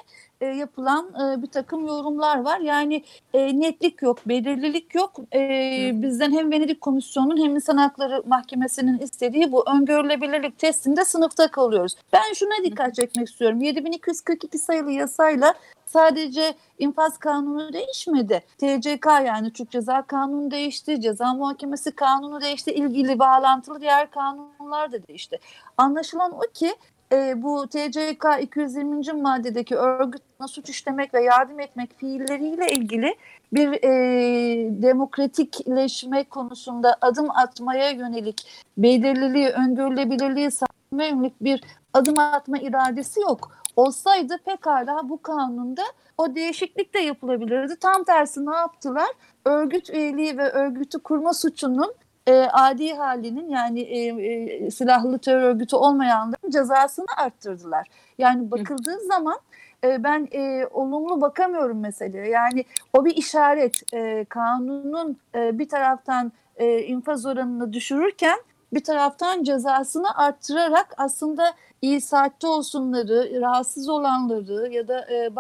e, yapılan e, bir takım yorumlar var. Yani e, netlik yok, belirlilik yok. E, bizden hem Venedik Komisyonu'nun hem İnsan Hakları Mahkemesi'nin istediği bu öngörülebilirlik testinde sınıfta kalıyoruz. Ben şuna dikkat çekmek istiyorum. 7242 sayılı yasayla sadece infaz kanunu değişmedi. TCK yani Türk Ceza Kanunu değişti, Ceza Muhakemesi Kanunu değişti, ilgili bağlantılı diğer kanunlar da değişti. Anlaşılan o ki e, bu TCK 220. maddedeki örgütüne suç işlemek ve yardım etmek fiilleriyle ilgili bir e, demokratikleşme konusunda adım atmaya yönelik belirliliği, öngörülebilirliği sağlamaya yönelik bir adım atma iradesi yok. Olsaydı pekala bu kanunda o değişiklik de yapılabilirdi. Tam tersi ne yaptılar? Örgüt üyeliği ve örgütü kurma suçunun e, adi halinin yani e, e, silahlı terör örgütü olmayanların cezasını arttırdılar. Yani bakıldığı zaman e, ben e, olumlu bakamıyorum meseleye. Yani o bir işaret. E, kanunun e, bir taraftan e, infaz oranını düşürürken bir taraftan cezasını arttırarak aslında iyi saatte olsunları, rahatsız olanları ya da e,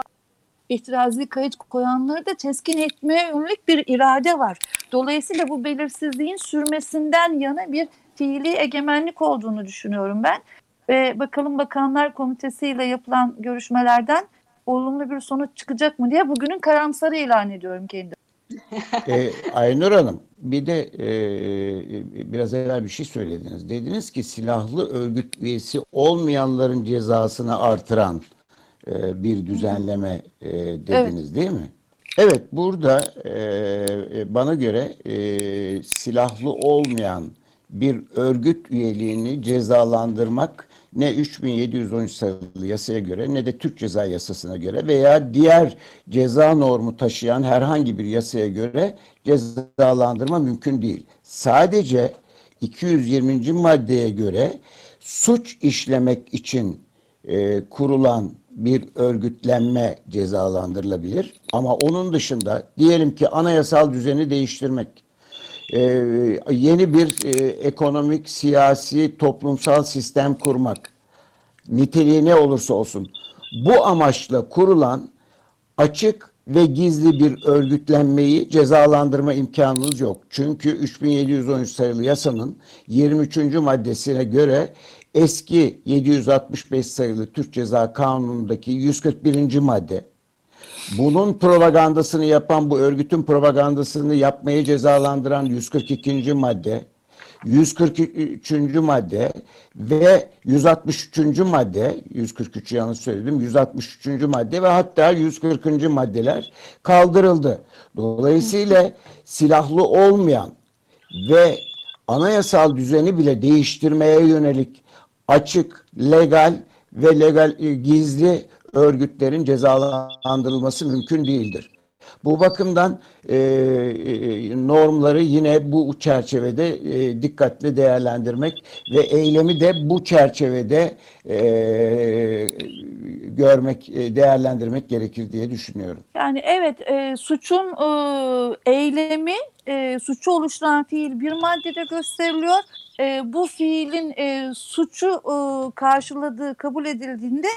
ihtirazlı kayıt koyanları da teskin etmeye yönelik bir irade var. Dolayısıyla bu belirsizliğin sürmesinden yana bir fiili egemenlik olduğunu düşünüyorum ben. Ve bakalım Bakanlar Komitesi ile yapılan görüşmelerden olumlu bir sonuç çıkacak mı diye bugünün karamsarı ilan ediyorum kendimi.
e, Aynur Hanım bir de e, biraz evvel bir şey söylediniz. Dediniz ki silahlı örgüt üyesi olmayanların cezasını artıran e, bir düzenleme e, dediniz evet. değil mi? Evet burada e, bana göre e, silahlı olmayan bir örgüt üyeliğini cezalandırmak ne 3713 sayılı yasaya göre ne de Türk Ceza Yasası'na göre veya diğer ceza normu taşıyan herhangi bir yasaya göre cezalandırma mümkün değil. Sadece 220. maddeye göre suç işlemek için e, kurulan bir örgütlenme cezalandırılabilir. Ama onun dışında diyelim ki anayasal düzeni değiştirmek, e, yeni bir e, ekonomik, siyasi, toplumsal sistem kurmak, niteliği ne olursa olsun bu amaçla kurulan açık ve gizli bir örgütlenmeyi cezalandırma imkanınız yok. Çünkü 3713 sayılı yasanın 23. maddesine göre eski 765 sayılı Türk Ceza Kanunu'ndaki 141. madde bunun propagandasını yapan bu örgütün propagandasını yapmayı cezalandıran 142. madde 143. madde ve 163. madde 143 yanlış söyledim 163. madde ve hatta 140. maddeler kaldırıldı. Dolayısıyla silahlı olmayan ve anayasal düzeni bile değiştirmeye yönelik açık, legal ve legal e, gizli örgütlerin cezalandırılması mümkün değildir. Bu bakımdan e, e, normları yine bu çerçevede e, dikkatli değerlendirmek ve eylemi de bu çerçevede e, görmek, e, değerlendirmek gerekir diye düşünüyorum.
Yani evet e, suçun e, eylemi, e, suçu oluşturan fiil bir maddede gösteriliyor e, bu fiilin e, suçu e, karşıladığı, kabul edildiğinde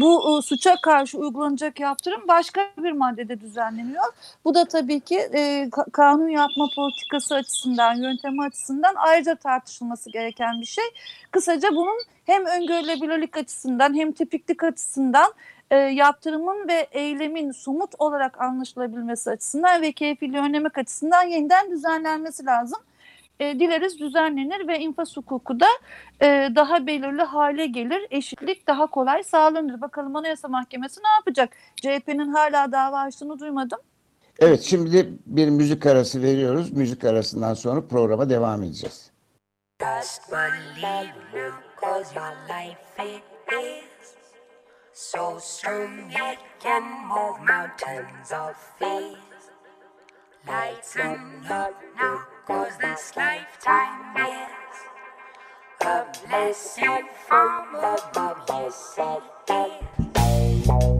bu e, suça karşı uygulanacak yaptırım başka bir maddede düzenleniyor. Bu da tabii ki e, kanun yapma politikası açısından, yöntemi açısından ayrıca tartışılması gereken bir şey. Kısaca bunun hem öngörülebilirlik açısından hem tipiklik açısından e, yaptırımın ve eylemin somut olarak anlaşılabilmesi açısından ve keyfiliği önlemek açısından yeniden düzenlenmesi lazım e, dileriz düzenlenir ve infaz hukuku da e, daha belirli hale gelir. Eşitlik daha kolay sağlanır. Bakalım Anayasa Mahkemesi ne yapacak? CHP'nin hala dava açtığını duymadım.
Evet şimdi bir müzik arası veriyoruz. Müzik arasından sonra programa devam edeceğiz. Just believe now, cause your life it is so strong it can move mountains of fear. And love now. Cause this lifetime is a blessing from above, yes it is.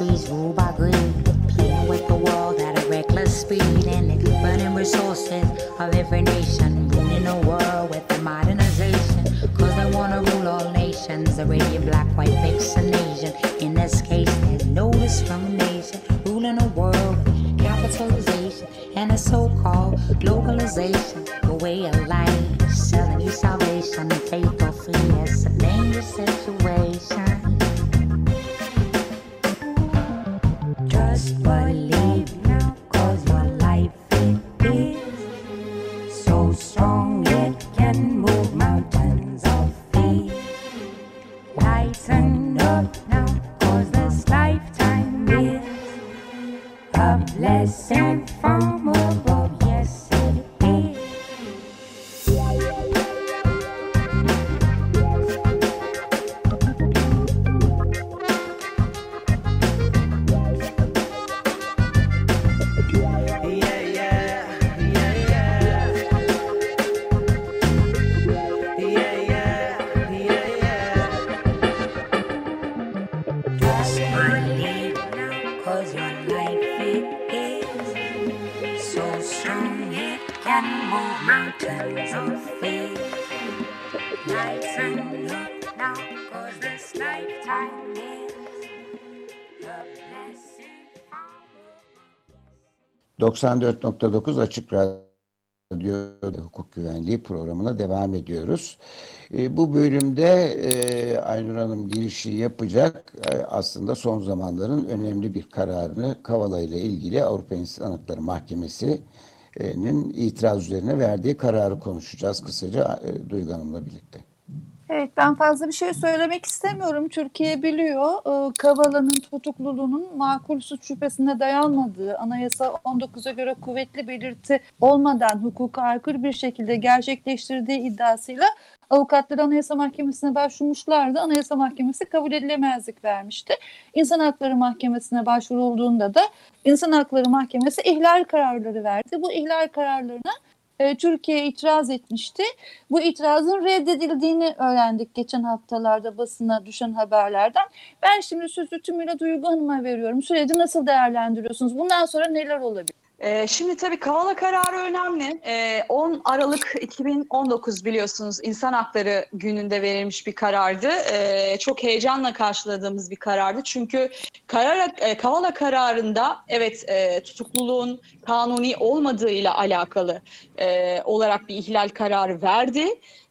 Industries ruled by greed, playing with the world at a reckless speed, and they're burning resources of every nation, ruling the world with their modernization. Cause they wanna rule all nations, Arabian, black, white, mixed, and Asian. In this case, there's no discrimination, ruling the world with capitalization and a so-called globalization, Just believe now, cause your life it is so strong it can move mountains of fear. Lighten up now, cause this lifetime is a blessing from
94.9 Açık Radyo Hukuk Güvenliği programına devam ediyoruz. E, bu bölümde e, Aynur Hanım girişi yapacak. E, aslında son zamanların önemli bir kararını Kavala ile ilgili Avrupa İnsan Hakları Mahkemesi'nin itiraz üzerine verdiği kararı konuşacağız kısaca e, Duygu Hanım'la birlikte.
Evet ben fazla bir şey söylemek istemiyorum. Türkiye biliyor e, Kavala'nın tutukluluğunun makul suç şüphesine dayanmadığı, anayasa 19'a göre kuvvetli belirti olmadan hukuka aykırı bir şekilde gerçekleştirdiği iddiasıyla avukatlar Anayasa Mahkemesi'ne başvurmuşlardı. Anayasa Mahkemesi kabul edilemezlik vermişti. İnsan Hakları Mahkemesi'ne başvurulduğunda da İnsan Hakları Mahkemesi ihlal kararları verdi. Bu ihlal kararlarına e, Türkiye itiraz etmişti. Bu itirazın reddedildiğini öğrendik geçen haftalarda basına düşen haberlerden. Ben şimdi sözü tümüyle Duygu Hanım'a veriyorum. Süreci nasıl değerlendiriyorsunuz? Bundan sonra neler olabilir?
Ee, şimdi tabii Kavala kararı önemli. Ee, 10 Aralık 2019 biliyorsunuz İnsan Hakları gününde verilmiş bir karardı. Ee, çok heyecanla karşıladığımız bir karardı. Çünkü karar, e, Kavala kararında evet e, tutukluluğun kanuni olmadığıyla alakalı e, olarak bir ihlal kararı verdi.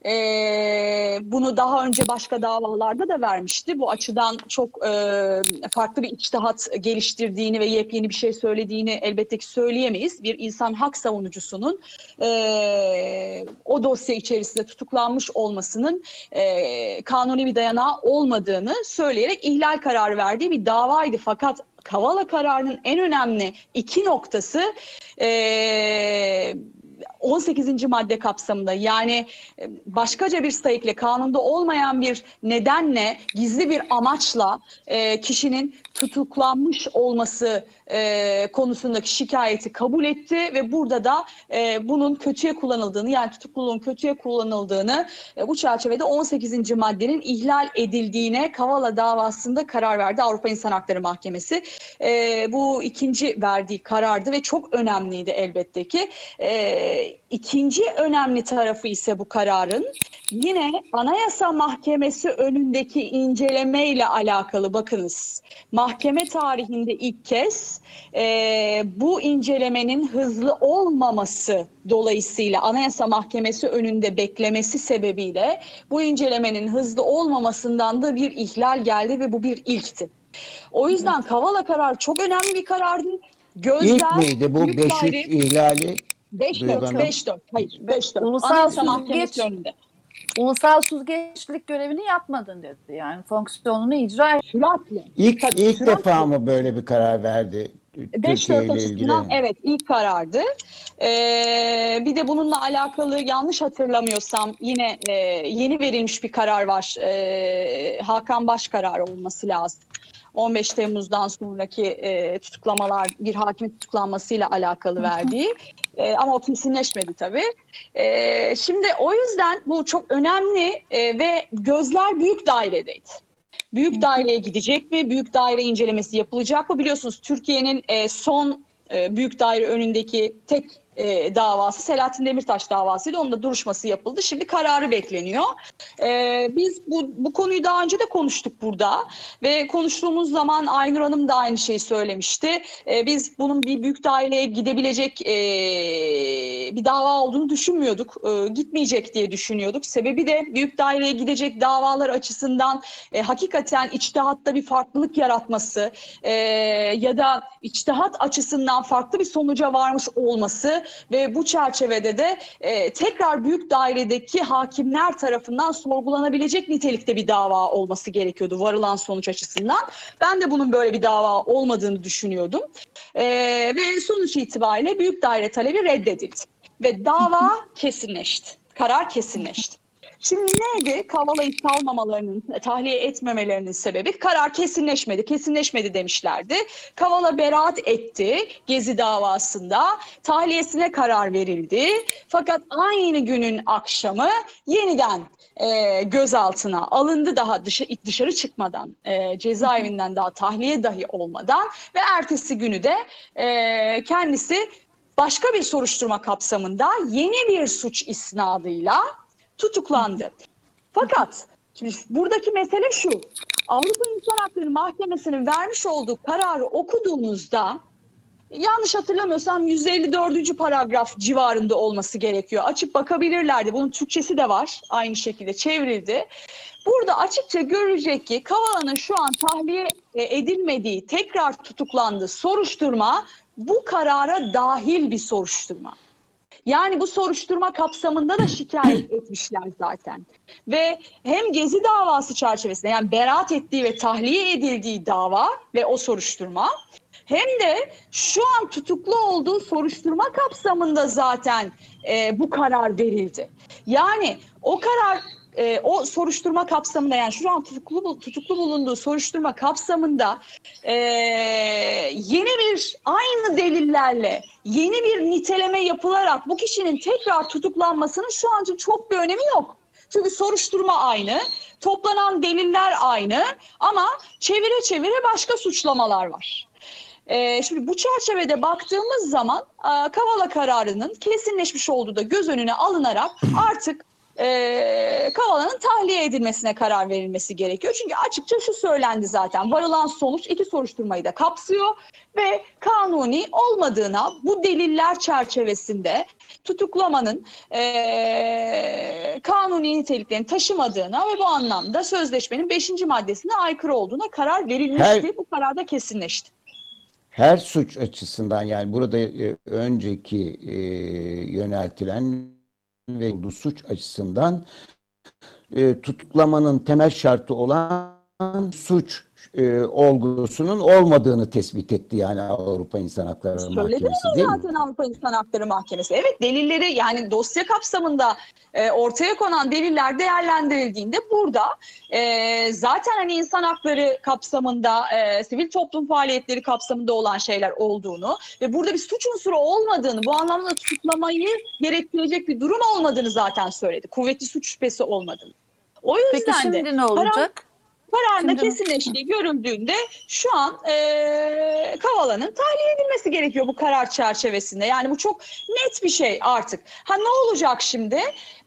Ee, bunu daha önce başka davalarda da vermişti. Bu açıdan çok e, farklı bir içtihat geliştirdiğini ve yepyeni bir şey söylediğini elbette ki söyleyemeyiz. Bir insan hak savunucusunun e, o dosya içerisinde tutuklanmış olmasının e, kanuni bir dayanağı olmadığını söyleyerek ihlal kararı verdiği bir davaydı. Fakat Kavala kararının en önemli iki noktası e, 18. madde kapsamında yani e, başkaca bir sayıkla kanunda olmayan bir nedenle gizli bir amaçla e, kişinin tutuklanmış olması e, konusundaki şikayeti kabul etti ve burada da e, bunun kötüye kullanıldığını yani tutukluluğun kötüye kullanıldığını e, bu çerçevede 18. maddenin ihlal edildiğine Kavala davasında karar verdi Avrupa İnsan Hakları Mahkemesi. E, bu ikinci verdiği karardı ve çok önemliydi elbette ki. E, ikinci önemli tarafı ise bu kararın yine Anayasa Mahkemesi önündeki inceleme ile alakalı bakınız. Mahkeme tarihinde ilk kez e, bu incelemenin hızlı olmaması dolayısıyla Anayasa Mahkemesi önünde beklemesi sebebiyle bu incelemenin hızlı olmamasından da bir ihlal geldi ve bu bir ilkti. O yüzden Kavala kararı çok önemli bir karardı. Gözler,
İlk miydi bu
büyük
5
daire-
ihlali?
5-4,
Duygu Hanım.
5-4. Hayır, 5-4.
Ulusal
Anayasa
süzgeç-
Mahkemesi önünde.
Ulusal süzgeçlik görevini yapmadın dedi. Yani fonksiyonunu icra et.
Süratle.
İlk,
Tabii,
ilk
süratle.
defa mı böyle bir karar verdi?
5
Türkiye
4
ile ilgili.
açısından evet ilk karardı. Ee, bir de bununla alakalı yanlış hatırlamıyorsam yine e, yeni verilmiş bir karar var. Ee, Hakan Baş kararı olması lazım. 15 Temmuz'dan sonraki e, tutuklamalar bir hakimin tutuklanmasıyla alakalı verdiği. E, ama o kesinleşmedi tabii. E, şimdi o yüzden bu çok önemli e, ve gözler büyük dairedeydi. Büyük daireye gidecek mi? Büyük daire incelemesi yapılacak mı? Biliyorsunuz Türkiye'nin e, son e, büyük daire önündeki tek e, davası Selahattin Demirtaş davasıydı. Onun da duruşması yapıldı. Şimdi kararı bekleniyor. E, biz bu, bu konuyu daha önce de konuştuk burada ve konuştuğumuz zaman Aynur Hanım da aynı şeyi söylemişti. E, biz bunun bir büyük daireye gidebilecek e, bir dava olduğunu düşünmüyorduk. E, gitmeyecek diye düşünüyorduk. Sebebi de büyük daireye gidecek davalar açısından e, hakikaten içtihatta bir farklılık yaratması e, ya da içtihat açısından farklı bir sonuca varmış olması ve bu çerçevede de e, tekrar büyük dairedeki hakimler tarafından sorgulanabilecek nitelikte bir dava olması gerekiyordu varılan sonuç açısından. Ben de bunun böyle bir dava olmadığını düşünüyordum. E, ve sonuç itibariyle büyük daire talebi reddedildi. Ve dava *laughs* kesinleşti. Karar kesinleşti. Şimdi neydi? Kavala'yı salmamalarının, tahliye etmemelerinin sebebi? Karar kesinleşmedi, kesinleşmedi demişlerdi. Kavala beraat etti Gezi davasında. Tahliyesine karar verildi. Fakat aynı günün akşamı yeniden e, gözaltına alındı daha dışarı, dışarı çıkmadan, e, cezaevinden daha tahliye dahi olmadan ve ertesi günü de e, kendisi başka bir soruşturma kapsamında yeni bir suç isnadıyla tutuklandı. Fakat şimdi buradaki mesele şu. Avrupa İnsan Hakları Mahkemesi'nin vermiş olduğu kararı okuduğunuzda yanlış hatırlamıyorsam 154. paragraf civarında olması gerekiyor. Açıp bakabilirlerdi. Bunun Türkçesi de var. Aynı şekilde çevrildi. Burada açıkça görecek ki Kavala'nın şu an tahliye e, edilmediği, tekrar tutuklandığı soruşturma bu karara dahil bir soruşturma. Yani bu soruşturma kapsamında da şikayet *clears throat* etmişler zaten. Ve hem Gezi davası çerçevesinde yani beraat ettiği ve tahliye edildiği dava ve o soruşturma hem de şu an tutuklu olduğu soruşturma kapsamında zaten e, bu karar verildi. Yani o karar e, o soruşturma kapsamında yani şu an tutuklu, tutuklu bulunduğu soruşturma kapsamında e, yeni bir aynı delillerle yeni bir niteleme yapılarak bu kişinin tekrar tutuklanmasının şu an için çok bir önemi yok. Çünkü soruşturma aynı, toplanan deliller aynı ama çevire çevire başka suçlamalar var. Ee, şimdi bu çerçevede baktığımız zaman Kavala kararının kesinleşmiş olduğu da göz önüne alınarak *clears throat* artık e, Kavala'nın tahliye edilmesine karar verilmesi gerekiyor. Çünkü açıkça şu söylendi zaten. Varılan sonuç iki soruşturmayı da kapsıyor ve kanuni olmadığına bu deliller çerçevesinde tutuklamanın e, kanuni niteliklerini taşımadığına ve bu anlamda sözleşmenin 5. maddesine aykırı olduğuna karar verilmişti.
Her-
Bu karar da kesinleşti.
her suç açısından yani burada e, önceki e, yöneltilen ve suç açısından e, tutuklamanın temel şartı olan suç e, olgusunun olmadığını tespit etti yani Avrupa İnsan Hakları
Söyledi
Mahkemesi
mi
değil mi?
zaten Avrupa İnsan Hakları Mahkemesi? Evet delilleri yani dosya kapsamında e, ortaya konan deliller değerlendirildiğinde burada e, zaten hani insan hakları kapsamında e, sivil toplum faaliyetleri kapsamında olan şeyler olduğunu ve burada bir suç unsuru olmadığını bu anlamda tutuklamayı gerektirecek bir durum olmadığını zaten söyledi. Kuvvetli suç şüphesi olmadığını. O yüzden
Peki şimdi
de
ne olacak?
Kararında
Şimdi-
kesinleştiği görüldüğünde şu an eee Kavala'nın tahliye edilmesi gerekiyor bu karar çerçevesinde. Yani bu çok net bir şey artık. Ha ne olacak şimdi?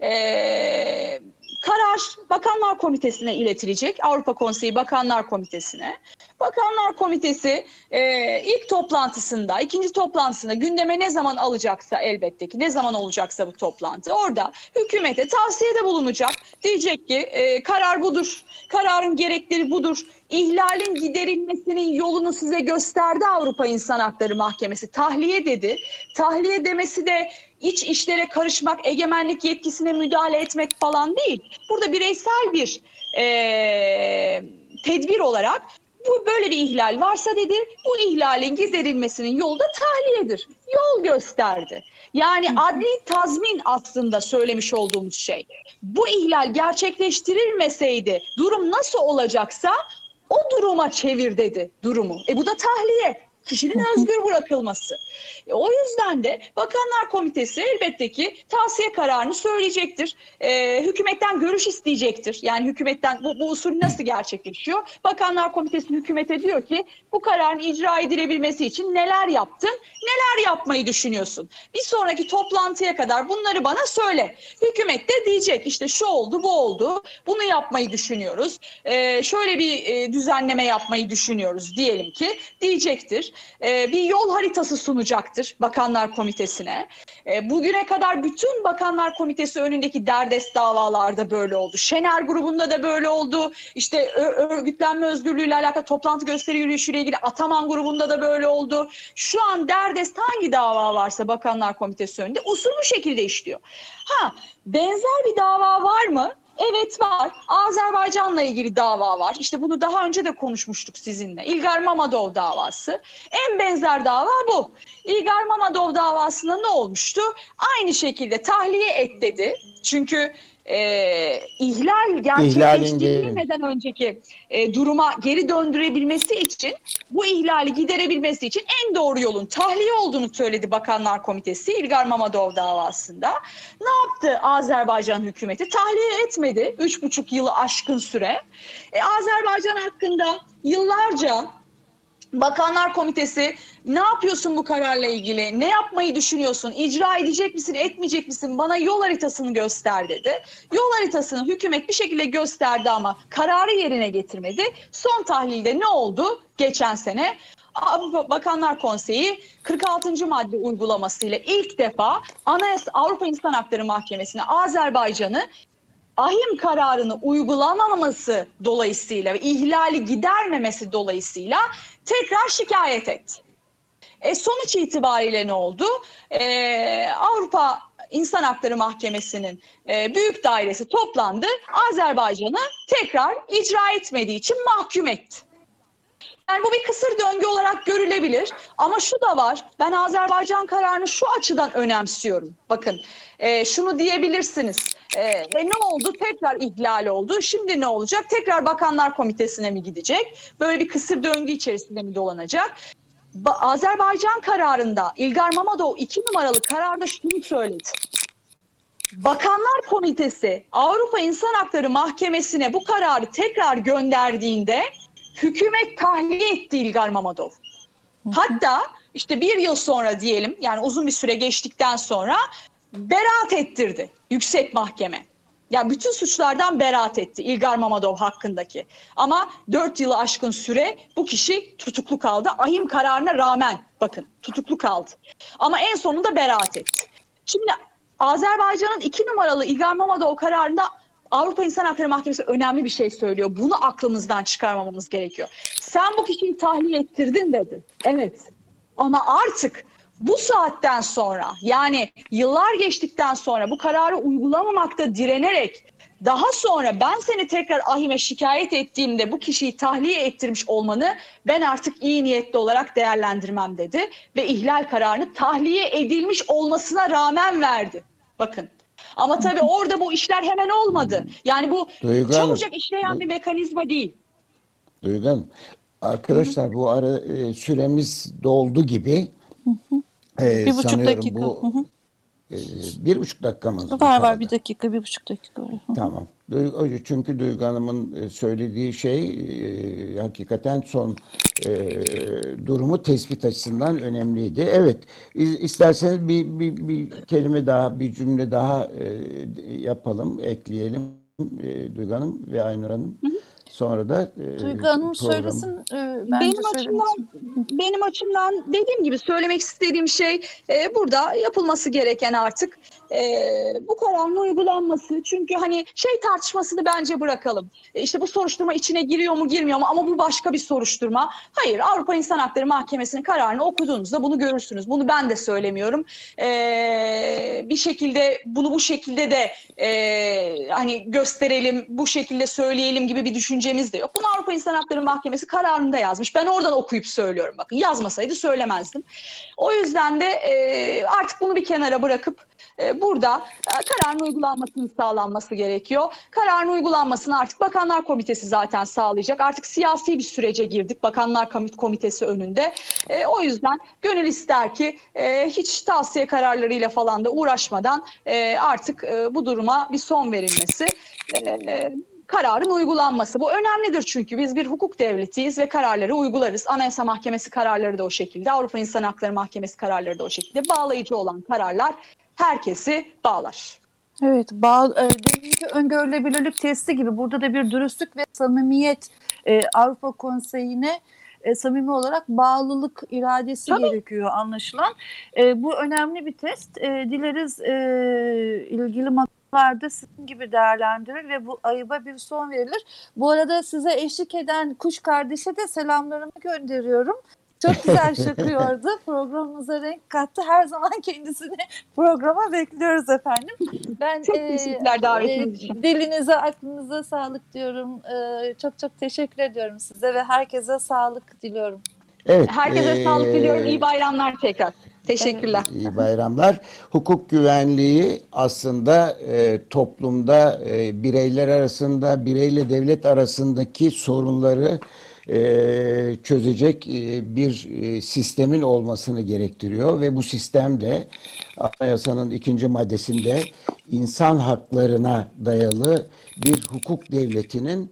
Eee, karar Bakanlar Komitesi'ne iletilecek. Avrupa Konseyi Bakanlar Komitesi'ne. Bakanlar Komitesi eee, ilk toplantısında, ikinci toplantısında gündeme ne zaman alacaksa elbette ki ne zaman olacaksa bu toplantı orada hükümete tavsiyede bulunacak. Diyecek ki eee, karar budur, kararın gerekleri budur. İhlalin giderilmesinin yolunu size gösterdi Avrupa İnsan Hakları Mahkemesi. Tahliye dedi. Tahliye demesi de iç işlere karışmak, egemenlik yetkisine müdahale etmek falan değil. Burada bireysel bir eee, tedbir olarak bu böyle bir ihlal varsa dedi bu ihlalin giderilmesinin yolu da tahliyedir. Yol gösterdi. Yani adli tazmin aslında söylemiş olduğumuz şey. Bu ihlal gerçekleştirilmeseydi durum nasıl olacaksa o duruma çevir dedi durumu. E bu da tahliye. Kişinin özgür bırakılması. E, o yüzden de Bakanlar Komitesi elbette ki tavsiye kararını söyleyecektir. E, hükümetten görüş isteyecektir. Yani hükümetten bu, bu usul nasıl gerçekleşiyor? Bakanlar Komitesi hükümete diyor ki bu kararın icra edilebilmesi için neler yaptın, neler yapmayı düşünüyorsun? Bir sonraki toplantıya kadar bunları bana söyle. Hükümet de diyecek işte şu oldu, bu oldu, bunu yapmayı düşünüyoruz. E, şöyle bir e, düzenleme yapmayı düşünüyoruz diyelim ki diyecektir. E, bir yol haritası sunacaktır Bakanlar Komitesi'ne. E, bugüne kadar bütün Bakanlar Komitesi önündeki derdest davalarda böyle oldu. Şener grubunda da böyle oldu. İşte örgütlenme özgürlüğüyle alakalı toplantı gösteri yürüyüşüyle ilgili Ataman grubunda da böyle oldu. Şu an derdest hangi dava varsa Bakanlar Komitesi önünde usul bu şekilde işliyor. Ha benzer bir dava var mı? Evet var. Azerbaycan'la ilgili dava var. İşte bunu daha önce de konuşmuştuk sizinle. İlgar Mamadov davası. En benzer dava bu. İlgar Mamadov davasında ne olmuştu? Aynı şekilde tahliye et dedi. Çünkü e, ihlal gerçekleştirilmeden önceki e, duruma geri döndürebilmesi için bu ihlali giderebilmesi için en doğru yolun tahliye olduğunu söyledi Bakanlar Komitesi İlgar Mamadov davasında. Ne yaptı Azerbaycan hükümeti? Tahliye etmedi. Üç buçuk yılı aşkın süre. E, Azerbaycan hakkında yıllarca Bakanlar Komitesi ne yapıyorsun bu kararla ilgili? Ne yapmayı düşünüyorsun? İcra edecek misin, etmeyecek misin? Bana yol haritasını göster dedi. Yol haritasını hükümet bir şekilde gösterdi ama kararı yerine getirmedi. Son tahlilde ne oldu geçen sene? Bakanlar Konseyi 46. madde uygulamasıyla ilk defa Anayasa Avrupa İnsan Hakları Mahkemesi'ne Azerbaycan'ı ahim kararını uygulamaması dolayısıyla ve ihlali gidermemesi dolayısıyla tekrar şikayet etti. E, sonuç itibariyle ne oldu? E, Avrupa İnsan Hakları Mahkemesi'nin e, büyük dairesi toplandı. Azerbaycan'ı tekrar icra etmediği için mahkum etti. Yani bu bir kısır döngü olarak görülebilir. Ama şu da var. Ben Azerbaycan kararını şu açıdan önemsiyorum. Bakın e, şunu diyebilirsiniz. E, e, ne oldu? Tekrar ihlal oldu. Şimdi ne olacak? Tekrar Bakanlar Komitesi'ne mi gidecek? Böyle bir kısır döngü içerisinde mi dolanacak? Ba Azerbaycan kararında İlgar Mamadov iki numaralı kararda şunu söyledi. Bakanlar Komitesi Avrupa İnsan Hakları Mahkemesi'ne bu kararı tekrar gönderdiğinde hükümet tahliye etti İlgar Mamadov. Hatta işte bir yıl sonra diyelim yani uzun bir süre geçtikten sonra beraat ettirdi yüksek mahkeme. Yani bütün suçlardan beraat etti İlgar Mamadov hakkındaki. Ama dört yılı aşkın süre bu kişi tutuklu kaldı. Ahim kararına rağmen bakın tutuklu kaldı. Ama en sonunda beraat etti. Şimdi Azerbaycan'ın iki numaralı İlgar Mamadov kararında Avrupa İnsan Hakları Mahkemesi önemli bir şey söylüyor. Bunu aklımızdan çıkarmamamız gerekiyor. Sen bu kişiyi tahliye ettirdin dedi. Evet. Ama artık bu saatten sonra yani yıllar geçtikten sonra bu kararı uygulamamakta direnerek daha sonra ben seni tekrar ahime şikayet ettiğimde bu kişiyi tahliye ettirmiş olmanı ben artık iyi niyetli olarak değerlendirmem dedi ve ihlal kararını tahliye edilmiş olmasına rağmen verdi. Bakın ama tabii orada bu işler hemen olmadı. Yani bu
Duygu
çabucak işleyen bir mekanizma değil.
Duygu Hanım, arkadaşlar bu ara e, süremiz doldu gibi. E,
Bir buçuk dakika.
Bu,
Hı hı.
e, bir buçuk dakikamız
Var
kaldı.
var bir dakika, bir buçuk dakika var. Hı.
Tamam. Çünkü Duygu Hanım'ın e, söylediği şey e, hakikaten son e, durumu tespit açısından önemliydi. Evet, isterseniz bir, bir, bir kelime daha, bir cümle daha e, yapalım, ekleyelim e, Duygu Hanım ve Aynur Hanım. Sonra da e,
Duygu Hanım
programı-
söylesin. e,
benim açımdan benim açımdan dediğim gibi söylemek istediğim şey e, burada yapılması gereken artık e, bu kararın uygulanması. Çünkü hani şey tartışmasını bence bırakalım. E, işte bu soruşturma içine giriyor mu girmiyor mu ama bu başka bir soruşturma. Hayır Avrupa İnsan Hakları Mahkemesi'nin kararını okuduğunuzda bunu görürsünüz. Bunu ben de söylemiyorum. E, bir şekilde bunu bu şekilde de e, hani gösterelim, bu şekilde söyleyelim gibi bir düşünce düşüncemiz de yok. Bunu Avrupa İnsan Hakları Mahkemesi kararında yazmış. Ben oradan okuyup söylüyorum bakın. Yazmasaydı söylemezdim. O yüzden de e, artık bunu bir kenara bırakıp e, burada e, kararın uygulanmasının sağlanması gerekiyor. Kararın uygulanmasını artık Bakanlar Komitesi zaten sağlayacak. Artık siyasi bir sürece girdik Bakanlar Komitesi önünde. E, o yüzden gönül ister ki hiç tavsiye kararlarıyla falan da uğraşmadan artık bu duruma bir son verilmesi kararın uygulanması. Bu önemlidir çünkü biz bir hukuk devletiyiz ve kararları uygularız. Anayasa Mahkemesi kararları da o şekilde, Avrupa İnsan Hakları Mahkemesi kararları da o şekilde. Bağlayıcı olan kararlar herkesi bağlar.
Evet, bağ, e, deminki öngörülebilirlik testi gibi burada da bir dürüstlük ve samimiyet e, Avrupa Konseyi'ne e, samimi olarak bağlılık iradesi Tabii. gerekiyor anlaşılan. E, bu önemli bir test. E, dileriz e, ilgili makamlarda sizin gibi değerlendirilir ve bu ayıba bir son verilir. Bu arada size eşlik eden kuş kardeşe de selamlarımı gönderiyorum. Çok güzel *laughs* şakıyordu. Programımıza renk kattı. Her zaman *laughs* kendisini programa bekliyoruz efendim.
Ben çok teşekkürler e, davetiniz için.
Dilinize, aklınıza sağlık diyorum. E, çok çok teşekkür ediyorum size ve herkese sağlık diliyorum.
Evet. Herkese ee, sağlık diliyorum. İyi bayramlar tekrar. Teşekkürler.
İyi bayramlar. Hukuk güvenliği aslında e, toplumda e, bireyler arasında, bireyle devlet arasındaki sorunları e, çözecek e, bir e, sistemin olmasını gerektiriyor ve bu sistem de anayasanın ikinci maddesinde insan haklarına dayalı bir hukuk devletinin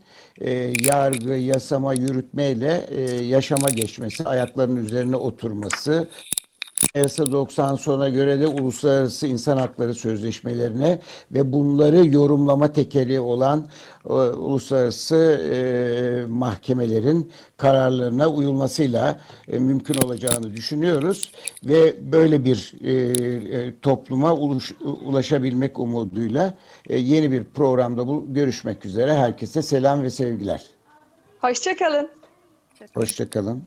yargı, yasama, yürütmeyle yaşama geçmesi, ayaklarının üzerine oturması, Anayasa 90 sona göre de uluslararası insan hakları sözleşmelerine ve bunları yorumlama tekeli olan e, uluslararası e, mahkemelerin kararlarına uyulmasıyla e, mümkün olacağını düşünüyoruz ve böyle bir e, e topluma uluş, ulaşabilmek umuduyla e, yeni bir programda bu görüşmek üzere. Herkese selam ve sevgiler.
Hoşçakalın.
Hoşçakalın.